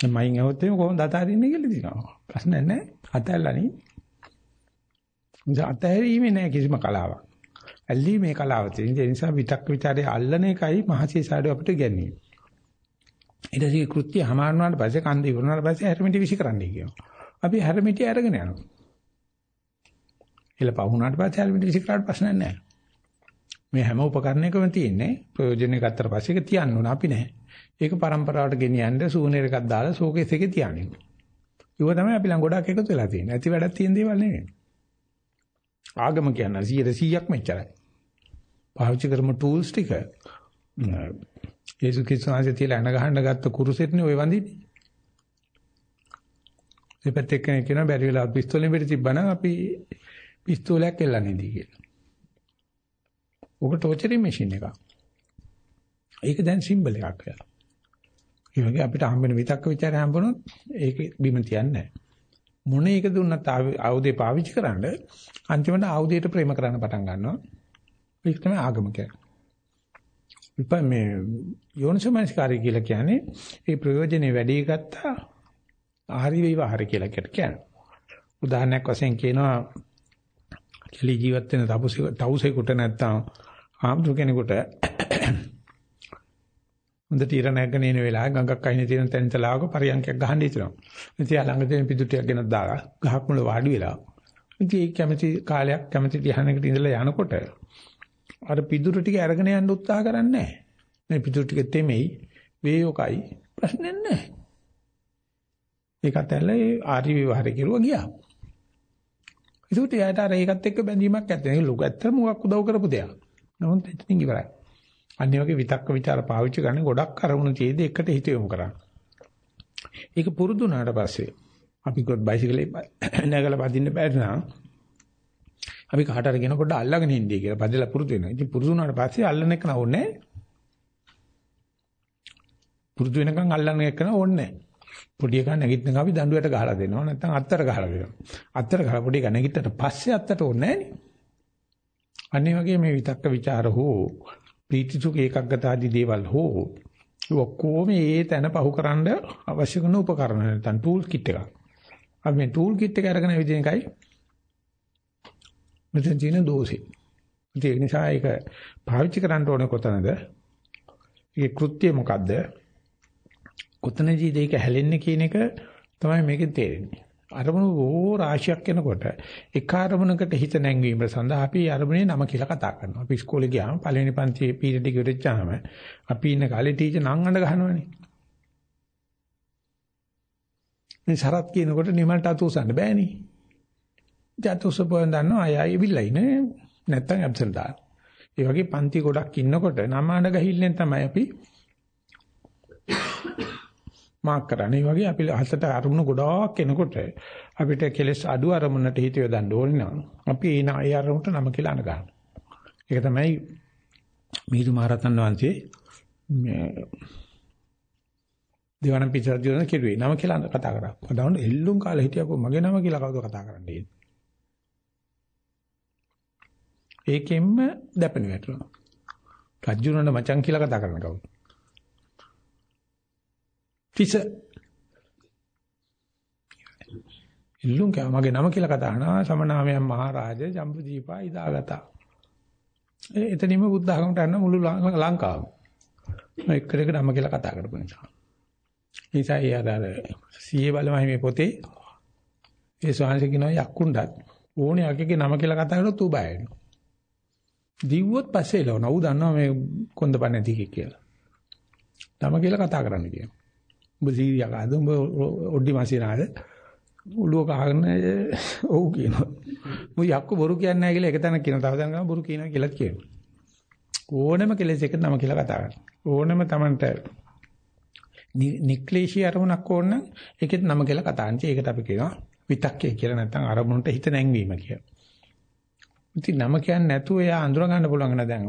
මයින් આવුත් එමු කොහොමද අතාරින්නේ කියලා දිනවා. ප්‍රශ්නයක් නැහැ. අතල්ලානේ. අතහැරීමේ නැහැ කිසිම කලාවක්. ඇල්ලීමේ කලාව තියෙන. ඒ නිසා විතක් ਵਿਚාරේ අල්ලන එකයි මහසී සාඩු අපිට ගැන්නේ. ඊට පස්සේ කෘත්‍ය හමාර වුණාට පස්සේ කන්ද ඉවරනාට පස්සේ හැරමිටි විසි කරන්නයි කියනවා. අපි හැරමිටි අරගෙන යනවා. එල පහුණාට පස්සේ හැරමිටි විසි කරාට ප්‍රශ්නයක් නැහැ. මේ හැම උපකරණයකම තියෙන්නේ ප්‍රයෝජනෙ ගත්තට පස්සේ ඒක තියන්න ඕන අපි නැහැ. ඒක પરම්පරාවට ගෙනියන්න සූනේර එකක් දාලා ෂෝකේස් එකේ තියන්නේ. ඒක තමයි අපි ළඟ ගොඩක් එකතු වෙලා තියෙන්නේ. ඇති වැඩක් තියෙන දේවල් නෙමෙයි. ආගම කියන්නේ 100%ක් මෙච්චරයි. පාවිච්චි කරමු ටූල්ස් ටික යේසුස් ක්‍රිස්තුස්ගේ තියලා එන ගහන්න ගත්ත කුරුසෙටනේ ඔය වඳින්නේ. ඒ පැත්තේ කෙනෙක් කියනවා බැරි වෙලා පිස්තෝලෙන් පිට තිබ්බනම් අපි පිස්තෝලයක් එල්ලන්නේ දී කියලා. ඔක ටෝචරින් මැෂින් එකක්. ඒක දැන් සිම්බල් එකක් වෙලා. ඒ වගේ අපිට හම්බෙන විතක්ක ਵਿਚාරය හම්බුනොත් ඒක බිම තියන්නේ නැහැ. මොන එක දුන්නත් ආයුධේ පාවිච්චි කරන්න අන්තිමට ආයුධයට ප්‍රේම කරන්න පටන් ගන්නවා. ඒක තමයි ආගම කියන්නේ. විප මේ යෝනිසමනස්කාරය කියලා කියන්නේ ඒ ප්‍රයෝජනේ වැඩි ගත්තා ආහරි විවහාර කියලා කියන්නේ. උදාහරණයක් වශයෙන් කියනවා කෙලි ජීවත් වෙන තවුසෙකුට නැත්තම් ආම්තු කෙනෙකුට හොඳට ඉර නැගගෙන ඉන වෙලාවේ ගඟක් අයිනේ තියෙන තැන තලාවක පරියන්කයක් ගහන්න හිතනවා. ඉතින් යා ළඟ තියෙන පිටුටියක් ගෙනත් දාලා ගහක් මුල වාඩි වෙලා. ඉතින් ඒ කැමැති කාලයක් කැමැති ධ්‍යානයකට ඉඳලා යනකොට අර පිටුරු ටික අරගෙන යන්න උත්සාහ කරන්නේ නැහැ. මේ පිටුරු ටික තෙමෙයි වේයෝකයි ප්‍රශ්නේ නැහැ. ඒකත් ඇල්ල ඒ ආරි විවහාරේ කිරුවා ගියා. ඒකට එයාට අර ඒකත් එක්ක බැඳීමක් ඇත්ත. ඒක ලොකු ඇත්තම මොකක් උදව් කරපු දෙයක්. නමුත් එතනින් ඉවරයි. අනිත් වගේ විතක්ක ਵਿਚාර පාවිච්චි කරන්නේ ගොඩක් අරමුණු තියේදී එකට හිත යොමු කරන්න. ඒක පුරුදු වුණාට පස්සේ අපි කොත් බයිසිකලේ නැගලා පදින්න බැරි නම් අපි කාට හරි කියන පොඩ්ඩ අල්ලගෙන ඉන්නේ කියලා පදලා පුරුදු වෙනවා. ඉතින් පුරුදු වුණාට පස්සේ අල්ලන්න එක නෝන්නේ පුරුදු වෙනකන් අල්ලන්න එක නෝන්නේ පොඩි එකා නැගිටින අපි දඬුවට ගහලා දෙනවා නැත්නම් අත්තර ගහලා දෙනවා. අත්තර ගහලා පොඩි එකා නැගිටට පස්සේ අත්තට ඕනේ අනිත් වගේ මේ විතක්ක ਵਿਚාර හෝ ප්‍රීතිසුඛ ඒකග්ගත ආදී දේවල් හෝ ඔක්කොම ඒ තැන පහුකරන්න අවශ්‍ය කරන උපකරණ නැත්නම් ටූල් කිට් එකක්. අපි මේ ටූල් කිට් එක අරගෙන විදින එකයි මෙතන තියෙන දෝෂේ. ඒක නිසා ඒක පාවිච්චි කරන්න ඕනේ කොතනද? ඒකේ කෘත්‍යය මොකද්ද? කොතනදී මේක හැලෙන්නේ කියන එක තමයි මේකෙන් තේරෙන්නේ. අරමුණු ඕ රාශියක් එනකොට එක අරමුණකට හිත නැංවීම සඳහා අපි අරමුණේ නම කියලා කතා කරනවා. අපි ඉස්කෝලේ ගියාම පළවෙනි පන්තියේ පීරියඩ් එක ඉවරෙච්චාම අපි ඉන්න කාලේ ටීචර් නම් අඬ ගහනවනේ. මේ සරත් කියනකොට නිමල්ට අතූසන්න බෑනේ. ජාතෝසපුවෙන් දන්නවා අය අයවිල්ලා ඉන්නේ නැත්තම් ඇබ්සන්ට් දාන. ඒ වගේ පන්ති ගොඩක් ඉන්නකොට නමාන ගහිල්ලෙන් තමයි අපි මාක් කරන්නේ. ඒ වගේ අපි හතට අරමුණු ගොඩාක් එනකොට අපිට කෙලස් අඩු අරමුණට හිත යොදන්න ඕනේ නම් අපි ඒ නාය අරමුණට නම කියලා අන ගන්න. ඒක තමයි මිහිඳු මහරහතන් වහන්සේ මේ දේවානම් පිටරජුන කෙරුවේ නම කියලා කතා කරා. මම එල්ලුම් කාලේ හිටියකෝ මගේ නම කියලා කවුද කතා කරන්නේ? ඒකෙන්ම දැපෙන වැටෙනවා. රජුනන මචං කියලා කතා කරන කවුද? තිස ඉල්ලුම් කෑ මගේ නම කියලා කතා කරනවා සමනාමයන් මහරජා ජම්බුදීපා ඉදාගතා. එතනින්ම බුද්ධ ධර්මයට යන මුළු ලංකාවම. එක්කෙනෙක් නම කියලා කතා කරපු නිසා. නිසා ඒ අර සීයේ බලමයි මේ පොතේ ඒ ස්වාමීන් කියනවා යක්කුණ්ඩත් ඕනේ අකගේ නම කියලා කතා කරොත් ඌ බය වෙනවා. දිව්වොත් පස්සේ එළවන. ඌ දන්නවා මේ කොන්දපණ නැති කික් කියලා. තම කියලා කතා කරන්න කියනවා. උඹ සීරියකාද උඹ ඔඩ්ඩි මාසිනාද උළුව කහගෙන ඔව් කියනවා. මු යක්කු බොරු කියන්නේ නැහැ කියලා එක තැනක් කියනවා. තව තැනක බොරු කියනවා කියලා කියනවා. ඕනෙම කෙලෙස් එක නම කියලා කතා කරනවා. ඕනෙම Tamanට නික්ලේශී අරමුණක් ඕන නම් ඒකෙත් නම කියලා කතා කරනවා. ඒකට අපි කියනවා විතක්කේ කියලා නැත්නම් අරමුණට හිත නැංවීම කියලා. ඉතින් නම කියන්නේ නැතුව එයා අඳුර ගන්න පුළුවන් නේද දැන්.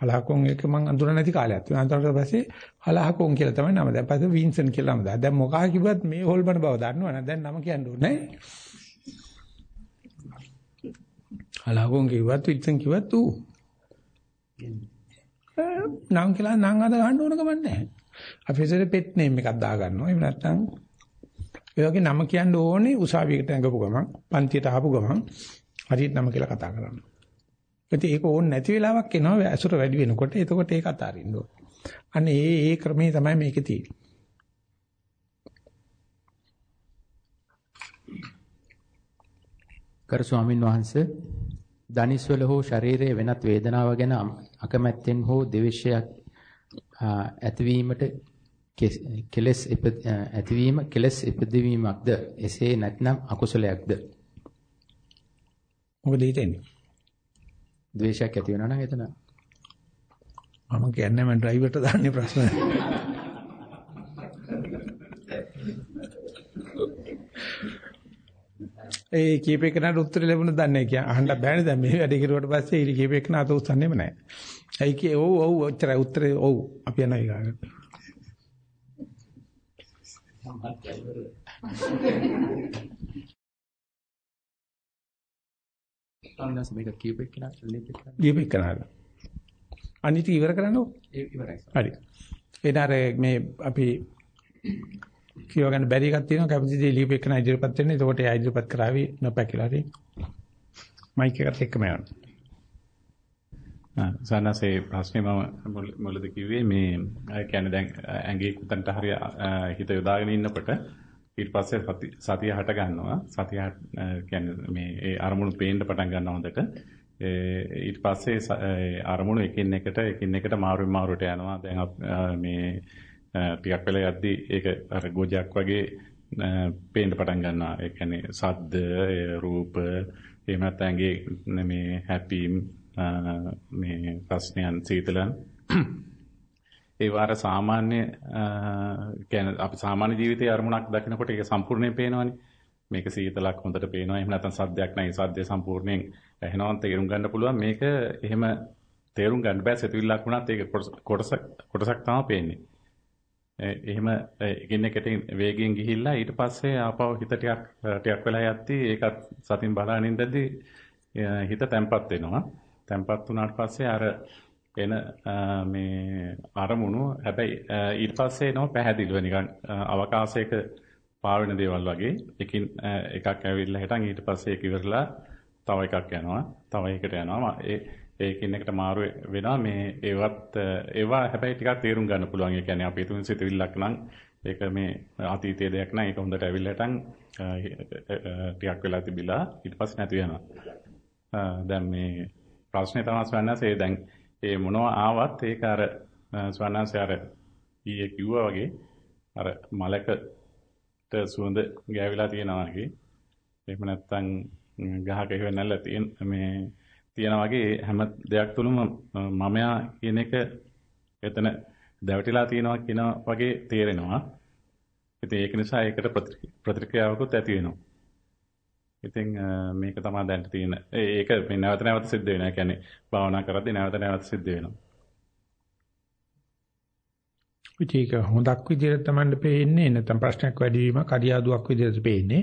හලහකොන් එක මම අඳුර නැති කාලයක් තියෙනවා. අඳුරට පස්සේ හලහකොන් කියලා තමයි නම. දැන් පස්සේ වින්සන් කියලා නම දාලා. දැන් මොකා කිව්වත් මේ හොල්මන බව දන්නවනේ. දැන් නම කියන්න ඕනේ හලහකොන් කිව්වත් වින්සන් කිව්වත් ඌ. නම් කියලා නම් අද ගන්න ඕන කමක් නැහැ. අපි ඉතින් පෙට් නේම් එකක් දා ගන්නවා. එහෙම නැත්නම් ඒ වගේ නම කියන්න ඕනේ උසාවියකට ඇඟපු ගමන්, පන්තියට ආපු ගමන් හරියට නම කියලා කතා කරන්න. ඉතින් ඒක ඕනේ නැති වෙලාවක් එනවා ඇසුර වැඩි වෙනකොට. එතකොට ඒක අතාරින්න ඕනේ. අනේ ඒ ඒ ක්‍රමේ තමයි මේකේ තියෙන්නේ. කර ස්වාමින් වහන්සේ දනිස්වල හෝ ශරීරයේ වෙනත් වේදනාව ගැන අකමැත්තෙන් හෝ දෙවිෂයක් ඇතිවීමට කෙලස් ඇතිවීම කෙලස් ඉපදවීමක්ද එසේ නැත්නම් අකුසලයක්ද මොකද හිතෙන්නේ ද්වේෂයක් ඇති වෙනවා නම් එතන. මම කියන්නේ මම ඩ්‍රයිවර්ට දාන්නේ ප්‍රශ්න. ඒ කීපේකනට උත්තර ලැබුණ දන්නේ කිය අහන්න බෑනේ දැන් මේ වැඩේ කරුවට පස්සේ ඊට කීපේකන අත උස්සන්නේම නැහැ. ඇයි කී ඔව් ඔව් ඔච්චරයි. උත්තරේ ඔව්. අපි යනවා ඊගාකට. අන්නස් මේක කීපෙක් කෙනා ලිපෙක් ලිපෙක් කරනවා. අනිත් ඉවර කරන්නකො. ඉවරයි. හරි. එදාර මේ අපි කියව ගන්න බැරි එකක් තියෙනවා කැපසිටි ලිපෙක් කරන ඉදිරියපත් වෙන්න. එතකොට ඒ ඉදිරියපත් කරાવી නොපැකිලා හරි. මයික් එකත් එක්කම යනවා. සන්නසේ ප්‍රශ්නේ මම මුලදී කිව්වේ මේ කියන්නේ දැන් ඇඟේ කුතන්ට හරිය හිත යොදාගෙන ඉන්නකොට ඊට පස්සේ සතිය හට ගන්නවා. සතිය කියන්නේ මේ ඒ අරමුණු පේන්න පටන් ගන්නවා හොඳට. ඊට පස්සේ අරමුණු එකින් එකට එකින් එකට මාරුවෙන් මාරුවට යනවා. දැන් මේ ටිකක් වෙලා යද්දි ඒක අර ගෝජයක් වගේ පේන්න පටන් ගන්නවා. ඒ කියන්නේ සද්ද, රූප, එහෙම නැත්නම් ඇඟේ මේ හැපීම් මේ ප්‍රශ්නයන් සීතලන් ඒ වාර සාමාන්‍ය කියන්නේ අපි සාමාන්‍ය ජීවිතයේ අරමුණක් දකිනකොට ඒක සම්පූර්ණයෙන් පේනවනේ. මේක සීතලක් හොඳට පේනවා. එහෙම නැත්නම් සද්දයක් නැහැ. සද්දේ සම්පූර්ණයෙන් ඇහෙනවා තේරුම් ගන්න පුළුවන්. මේක එහෙම තේරුම් ගන්න බෑ. සිතුවිල්ලක් වුණත් ඒක කොටසක් කොටසක් තමයි පේන්නේ. එහෙම එකින් එකට වේගයෙන් ගිහිල්ලා ඊට පස්සේ ආපහු හිත ටිකක් ටිකක් වෙලා යද්දී ඒකත් සතින් බලන ඉඳද්දී හිත තැම්පත් වෙනවා. තැම්පත් වුණාට පස්සේ අර එන මේ අරමුණු. හැබැයි ඊට පස්සේ එනවා පැහැදිලිව නිකන් අවකාශයක පාවෙන දේවල් වගේ. එකින් එකක් ඇවිල්ලා හිටන් ඊට පස්සේ ඒක ඉවරලා තව එකක් යනවා. තව එකකට යනවා. ඒ ඒකින් එකට මාරු වෙනවා. මේ ඒවත් ඒවා හැබැයි ටිකක් තේරුම් ගන්න පුළුවන්. ඒ කියන්නේ අපි තුන් සිතවිල්ලක් නම් ඒක මේ අතීතයේ දෙයක් නම් ඒක හොඳට ඇවිල්ලා හිටන් ටිකක් වෙලා තිබිලා ඊට පස්සේ නැති වෙනවා. දැන් මේ ප්‍රශ්නේ තමයි ස්වන්නසේ දැන් ඒ මොනවා ආවත් ඒක අර ස්වන්නසේ අර ඊයේ කිව්වා වගේ අර මලකට සුවඳ ගෑවිලා තියෙනවා වගේ එහෙම නැත්නම් ගහක ඉවෙන්නල්ල තියෙන මේ තියෙනා වගේ හැම දෙයක් තුළම මමයා කියන එක එතන දැවටිලා තියෙනවා කියන වගේ තේරෙනවා. ඉතින් ඒක නිසා ඒකට ප්‍රතික්‍රියාවකුත් ඇති වෙනවා. ඉතින් මේක තමයි දැන් තියෙන. ඒක මේ නැවත නැවත සිද්ධ වෙනවා. කියන්නේ භාවනා කරද්දී නැවත නැවත සිද්ධ වෙනවා. ඒක හොඳක් විදිහට තමයි පේන්නේ නැත්නම් ප්‍රශ්නයක් වැඩි වීම කඩියාදුවක් විදිහට පේන්නේ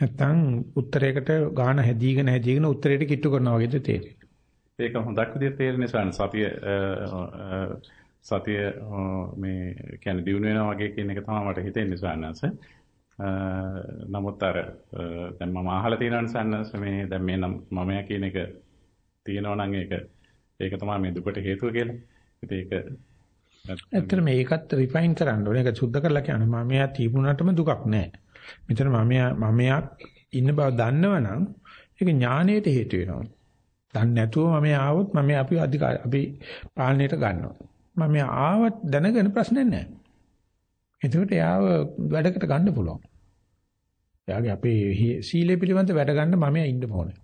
නැත්නම් උත්තරයකට ගාන හැදීගෙන හැදීගෙන උත්තරයට කිට්ටු කරනවා වගේද තේරෙන්නේ. ඒක හොඳක් විදිහට තේරෙන්නේ සාන සතිය සතිය මේ කියන්නේ දිනු වෙනවා වගේ කියන එක තමයි මට හිතෙන්නේ සානස. නමුත් අර දැන් මම අහලා තියෙනවා සානස මේ දැන් මේ මමයා කියන එක තියෙනවා නම් ඒක ඒක තමයි මේ දුකට හේතුව කියලා. ඉතින් ඒක ඇත්තට මේකත් රිෆයින් කරන්න ඕනේ. ඒක සුද්ධ කරලා කියන්න මමයා තිබුණාටම දුකක් නැහැ. මෙතන මමයා මමයා ඉන්න බව දන්නවනම් ඒක ඥානයට හේතු වෙනවා. දන්නේ නැතුව මම ආවොත් මම අපි අධිකාර අපි පාලනයට ගන්නවා. මම ආවත් දැනගෙන ප්‍රශ්නේ නැහැ. එතකොට යාව වැඩකට ගන්න පුළුවන්. එයාගේ අපේ සීලය පිළිබඳ වැඩ ගන්න මම ඉන්න ඕනේ.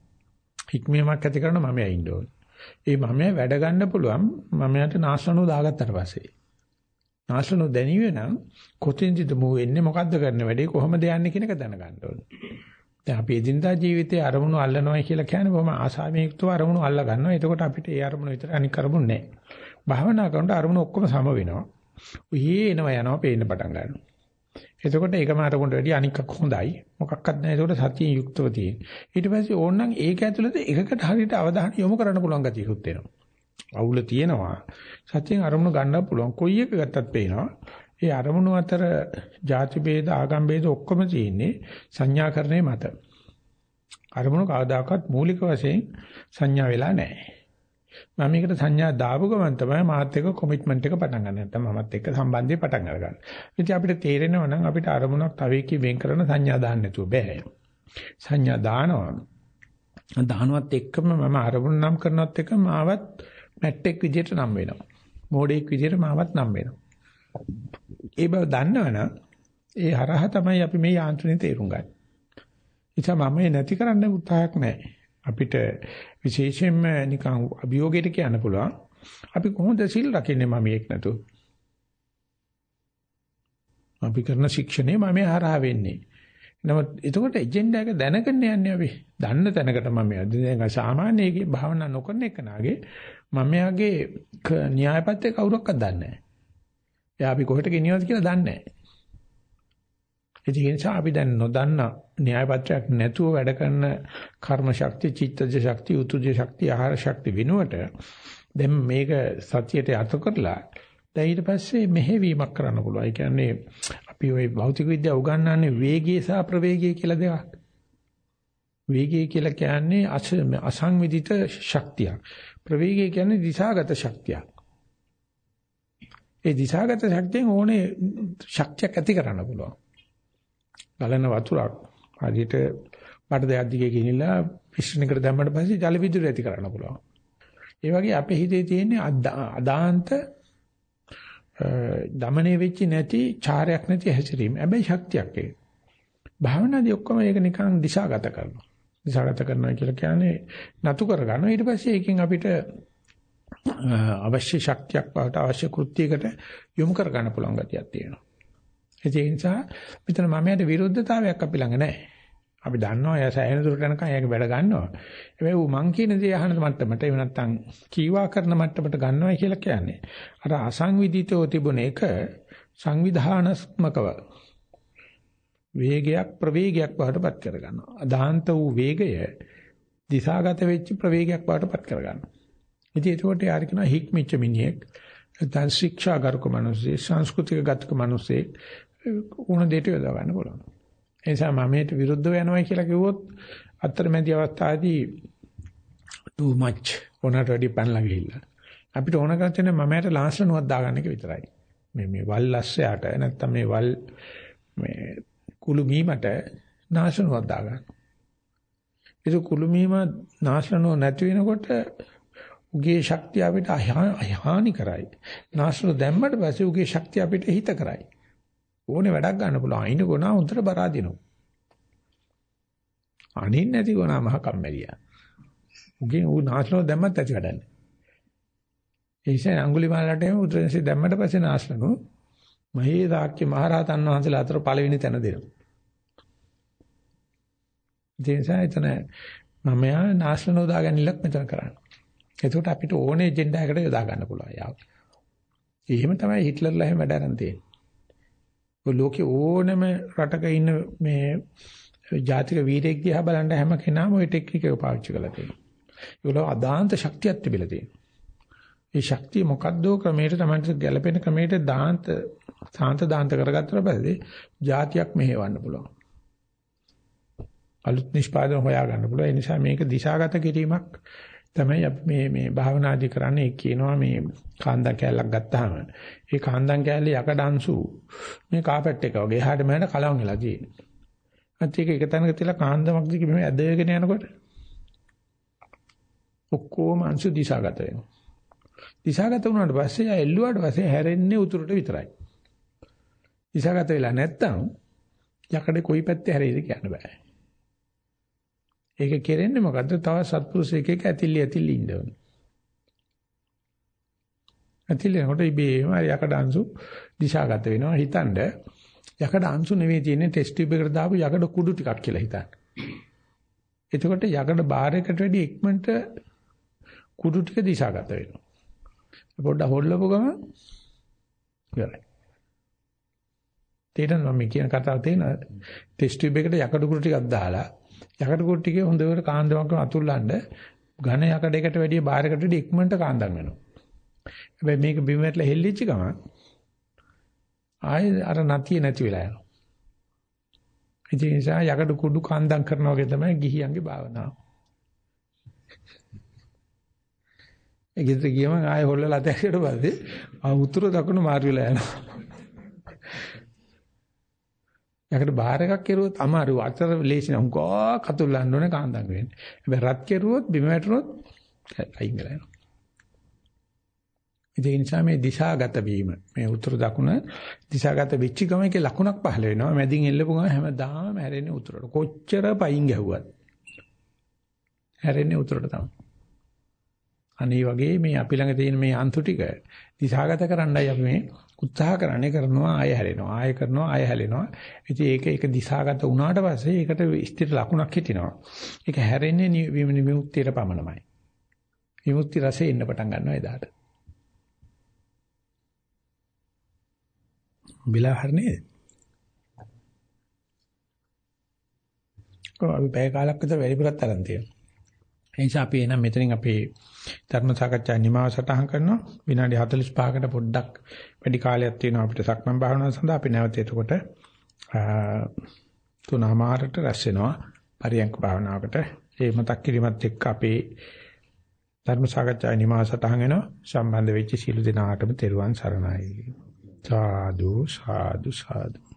හික්මීමක් ඇති කරන මම ඉන්න ඕනේ. ඒ මම වැඩ ගන්න පුළුවන් මම යට නාශනෝ දාගත්තට පස්සේ. නාශනෝ දැනිවේ නම් කොතෙන්ද මෝ එන්නේ මොකද්ද කරන්න වැඩේ කොහොමද යන්නේ කියන එක දැනගන්න ඕනේ. දැන් අපි එදිනදා ජීවිතයේ අරමුණු අල්ලනවා කියලා කියන්නේ බොහොම ආසාවෙන් යුක්තව අරමුණු අල්ල ගන්නවා. එතකොට අපිට ඒ අරමුණ විතර අනික් අරමුණ නැහැ. භාවනා කරනකොට අරමුණු ඔක්කොම සම වෙනවා. උයේ එනවා යනවා පේන්න පටන් ගන්නවා. එතකොට ඒකම අරමුණට වැඩි අනිකක් හොඳයි. මොකක්වත් නැහැ. ඒකට සතියෙන් යුක්තව තියෙන. ඊට පස්සේ ඕනනම් ඒක ඇතුළත එකකට හරියට අවධානය යොමු කරන්න පුළුවන් ගතියකුත් එනවා. අවුල තියෙනවා. සතියෙන් අරමුණු ගන්න පුළුවන්. කොයි එක ගත්තත් පේනවා. ඒ අරමුණු අතර ಜಾති ભેද, ආගම් ભેද ඔක්කොම තියෙන්නේ සංඥාකරණය මත. අරමුණු කවදාකවත් මූලික වශයෙන් සංඥා වෙලා නැහැ. මම මේකට සංඥා දාපු ගමන් තමයි මාත් එක්ක කොමිට්මන්ට් එක පටන් ගන්න. නැත්නම් මමත් එක්ක සම්බන්ධය පටන් අරගන්න. ඉතින් අපිට තේරෙනවා නම් අපිට අරමුණක් තව එකකින් වෙන් කරන සංඥා දාන්න නැතුව බෑ. සංඥා දානවා. දානවත් එක්කම මම අරමුණ නම් කරනවත් එක්ක මාවත් මැට්ටෙක් විදියට නම් වෙනවා. මෝඩෙක් විදියට මාවත් නම් වෙනවා. ඒ බව දන්නවනම් ඒ හරහා තමයි අපි මේ යාන්ත්‍රණය තේරුම් ගන්නේ. ඉතින් මම මේ නැති කරන්න උත්සාහයක් නැහැ. අපිට විශේෂයෙන්ම නිකන් අභියෝගයට කියන්න පුළුවන්. අපි කොහොමද සිල් රකින්නේ මම මේක නැතු? අපි කරන ශික්ෂණය මම හරහා වෙන්නේ. නමුත් එතකොට එජෙන්ඩා එක දැනගන්න යන්නේ අපි. දන්න තැනකට මම දැන් සාමාන්‍යයේ භාවනා නොකරන එකනාගේ මම යාගේ න්‍යායපත්‍ය කවුරක්වත් දන්නේ නැහැ. එයා අපි කොහෙට ගෙනියනවද කියලා දන්නේ නැහැ. ඒ නිසා අපි දැන් නොදන්න න්‍යායපත්‍රයක් නැතුව වැඩ කරන කර්ම ශක්තිය, චිත්තජ ශක්තිය, උතුජ ශක්තිය, ආහාර ශක්තිය වෙනුවට දැන් මේක සතියට යට කරලා දැන් ඊට පස්සේ මෙහෙවීමක් කරන්න පුළුවන්. ඒ කියන්නේ අපි ওই භෞතික විද්‍යාව උගන්වන්නේ වේගය සහ ප්‍රවේගය කියලා දෙකක්. වේගය කියලා කියන්නේ අසංවිධිත ශක්තියක්. ප්‍රවේගය කියන්නේ දිශාගත ශක්තියක්. ඒ දිශාගත ශක්තියෙන් ඕනේ ශක්තියක් ඇති කරන්න පුළුවන්. ගලන වතුරක් හරියට බඩ දෙයක් දිගේ ගෙනිලා පිස්ටනකට දැම්මට පස්සේ ජල විදුලිය ඇති කරන්න පුළුවන්. ඒ වගේ අපේ හිතේ තියෙන අදාන්ත දමණය වෙච්ච නැති චාරයක් නැති හැසිරීම. හැබැයි ශක්තියක් ඒක. භාවනාදී ඔක්කොම ඒක නිකන් දිශාගත කරනවා. දිශාගත කරනවා කියලා කියන්නේ නතු කරගන්නවා. ඊට පස්සේ ඒකෙන් අපිට අවශ්‍ය ශක්තියක් බවට අවශ්‍ය කෘත්‍යයකට යොමු කරගන්න පුළුවන් ගතියක් තියෙනවා. ඒ නිසා මෙතන මමයට විරුද්ධතාවයක් අපි ළඟ නැහැ. අපි දන්නවා එයා සෑහෙන දුරට යනකම් එයාගේ වැඩ ගන්නවා. හැබැයි ඌ මං කියන දේ අහන මට්ටමට එහෙම නැත්නම් කීවා කරන මට්ටමට ගන්නවා කියලා කියන්නේ. අර අසංවිධිතව තිබුණ එක සංවිධානාත්මකව වේගයක් ප්‍රවේගයක් බවට පත් කර ගන්නවා. අදාන්ත වූ වේගය දිශාගත වෙච්ච ප්‍රවේගයක් බවට පත් කර ගන්නවා. ඉතින් ඒකට යාර කියනවා හික්මිච්ච මිනිහෙක් නැත්නම් ශික්ෂාගරුක මිනිස්සෙක් සංස්කෘතික ගතක මිනිස්සෙක් උණ දෙට යොදා ගන්න පුළුවන්. ඒ නිසා මම මේට විරුද්ධව යනවා කියලා කිව්වොත් අතරමැදි අවස්ථාවේදී too much ඕනට වැඩි පැනලා ගිහිල්ලා අපිට ඕන කරන් තියෙන්නේ මමයට ලාස්ල නුවක් දාගන්න එක විතරයි. මේ මේ වල් ලස්සයට නැත්තම් මේ වල් මේ කුළු මීමට නාශනුවක් දාගන්න. ඒක කුළු මීම නාශනුව නැති වෙනකොට උගේ ශක්තිය අපිට අහානි කරයි. නාශනුව දැම්මට පස්සේ උගේ ශක්තිය අපිට හිත කරයි. ඕනේ වැඩක් ගන්න පුළුවන්. අයින ගුණා උන්ට බරා දිනවා. අනින් නැති ගුණා මහ කම්මැලියා. උගේ ඌ නාශනව දැම්මත් ඇති වැඩක් නැහැ. ඒ නිසා අඟුලිමාලට එහෙම උද්‍රේශය දැම්මට පස්සේ නාශනනු මහේ දාක්‍ය මහරහතන් වහන්සේලා අතර පළවෙනි තැන දෙනවා. ඒ නිසා එතන මම යා නාශනව දාගන්නලක් මෙතන කරන්නේ. එතකොට අපිට ඕනේ එජෙන්ඩා එකකට යොදා ගන්න පුළුවන් යාව. එහෙම තමයි හිට්ලර්ලා එහෙම වැඩ අරන් තියෙන්නේ. ඔය ලෝකේ ඕනෙම රටක ඉන්න මේ ජාතික වීරයෙක් දිහා බලන්න හැම කෙනාම ওই ටෙක්නික් එක පාවිච්චි කරලා තියෙනවා. ඒගොල්ලෝ අදාන්ත ශක්තියක් තිබිලා තියෙනවා. ඒ ශක්තිය මොකද්දෝ ක්‍රමයට තමයි ගැළපෙන ක්‍රමයට දාන්ත සාන්ත දාන්ත කරගත්තට පස්සේ ජාතියක් මෙහෙවන්න පුළුවන්. අලුත් නිෂ්පාදන හොයා ගන්න පුළුවන්. ඒ නිසා මේක දිශාගත කිරීමක් තමයි අපි මේ මේ භාවනාදි කරන්නේ කියනවා මේ කාන්දම් කෑල්ලක් ගත්තාම ඒ කාන්දම් කෑල්ලේ යකඩ අංශු මේ කාපට් එක වගේ එහාට මෙහාට කලවම් වෙලා තියෙනවා. අත් ඒක එක තැනක තියලා කාන්දමක් දිගේ මෙහෙම ඇදගෙන යනකොට ඔක්කොම අංශු දිශාගත වෙනවා. දිශාගත වුණාට පස්සේ ආ එල්ලුවාට පස්සේ හැරෙන්නේ උතුරට විතරයි. දිශාගත වෙලා නැත්තම් යකඩේ කොයි පැත්තේ හැරෙයිද කියන්න බෑ. ඒක කෙරෙන්නේ මොකද්ද? තව සත්පුරුෂයෙක් ඇතිලි ඇතිලි ඉන්න ඕනේ. ඇතිලෙනකොට ඉබේම යකඩ අංශු දිශාගත වෙනවා. හිතනද යකඩ අංශු නෙවෙයි තියෙන්නේ ටෙස්ට් ටියුබ් එකට දාපු යකඩ කුඩු ටිකක් කියලා හිතන්න. එතකොට යකඩ බාරයකට වැඩි ඉක්මනට කුඩු ටික දිශාගත වෙනවා. පොඩ්ඩක් හොල්ලපු ගම ඉවරයි. තේරෙනවද මම කියන කතාව තේරෙනවද? ටෙස්ට් ටියුබ් එකට යකඩ කුඩු ටිකක් දාලා යකඩ කුඩු ටිකේ හොඳට කාන්දමක් අතුල්ලන්න ඝන යකඩයකට වැඩිය බාරයකට වැඩි ඉක්මනට කාන්දම් වෙනවා. හැබැයි මේක බිම වැටලා හෙල්ලිච්ච ගමන් ආයේ අර නැතිය නැති වෙලා යනවා. ඒ නිසා යකඩ කුඩු කාන්දම් කරනවා වගේ තමයි ගිහියන්ගේ භාවනාව. ඒ ගෙදර ගියම ආයේ හොල්ලලා දැක්කට පස්සේ ආ උතුර දකුණු මාරු වෙලා යනවා. යකට බාහිර එකක් කෙරුවොත් අමාරු අතර ලේසි නම් ගෝ කතුල්ලන්න ඕනේ කාන්දම් වෙන්නේ. හැබැයි රත් කෙරුවොත් බිම වැටුනොත් අයින් වෙලා යනවා. ඒ නිසා මේ දිශාගත වීම මේ උතුරු දකුණ දිශාගත වෙච්ච ගම එකේ ලකුණක් පහළ වෙනවා. මැදින් එල්ලපු ගම හැමදාම හැරෙන්නේ උතුරට. කොච්චර පයින් ගැහුවත් හැරෙන්නේ උතුරට තමයි. අනේ වගේ මේ අපි ළඟ තියෙන මේ අන්තු ටික දිශාගත කරන්නයි අපි මේ උත්සාහ කරන්නේ කරනවා ආය හැලෙනවා ආය කරනවා ආය හැලෙනවා. ඉතින් ඒක ඒක දිශාගත වුණාට පස්සේ ඒකට ස්ථිර ලකුණක් හිටිනවා. ඒක හැරෙන්නේ විමුක්තියට පමණමයි. විමුක්ති රසෙ ඉන්න පටන් ගන්නවා එදාට. බිලා හරිනේ කොහොමද පැය කාලක් විතර වැඩිපුරත් අරන් තියෙනවා. ඒ නිසා අපි එනම් මෙතනින් අපේ ධර්ම සාකච්ඡා නිමාව සටහන් කරනවා. විනාඩි 45කට පොඩ්ඩක් වැඩි කාලයක් තියෙනවා අපිට සක්මන් භාවනාව සඳහා. අපි නැවත එතකොට තුනමාරට රැස් වෙනවා පරියන්ක භාවනාවකට. ඒ මතක් කිරීමත් එක්ක අපේ ධර්ම සාකච්ඡා නිමාව සටහන් වෙනවා. සම්බන්ධ වෙච්ච සීල දිනාටම තෙරුවන් සරණයි. සාදු සාදු සාදු.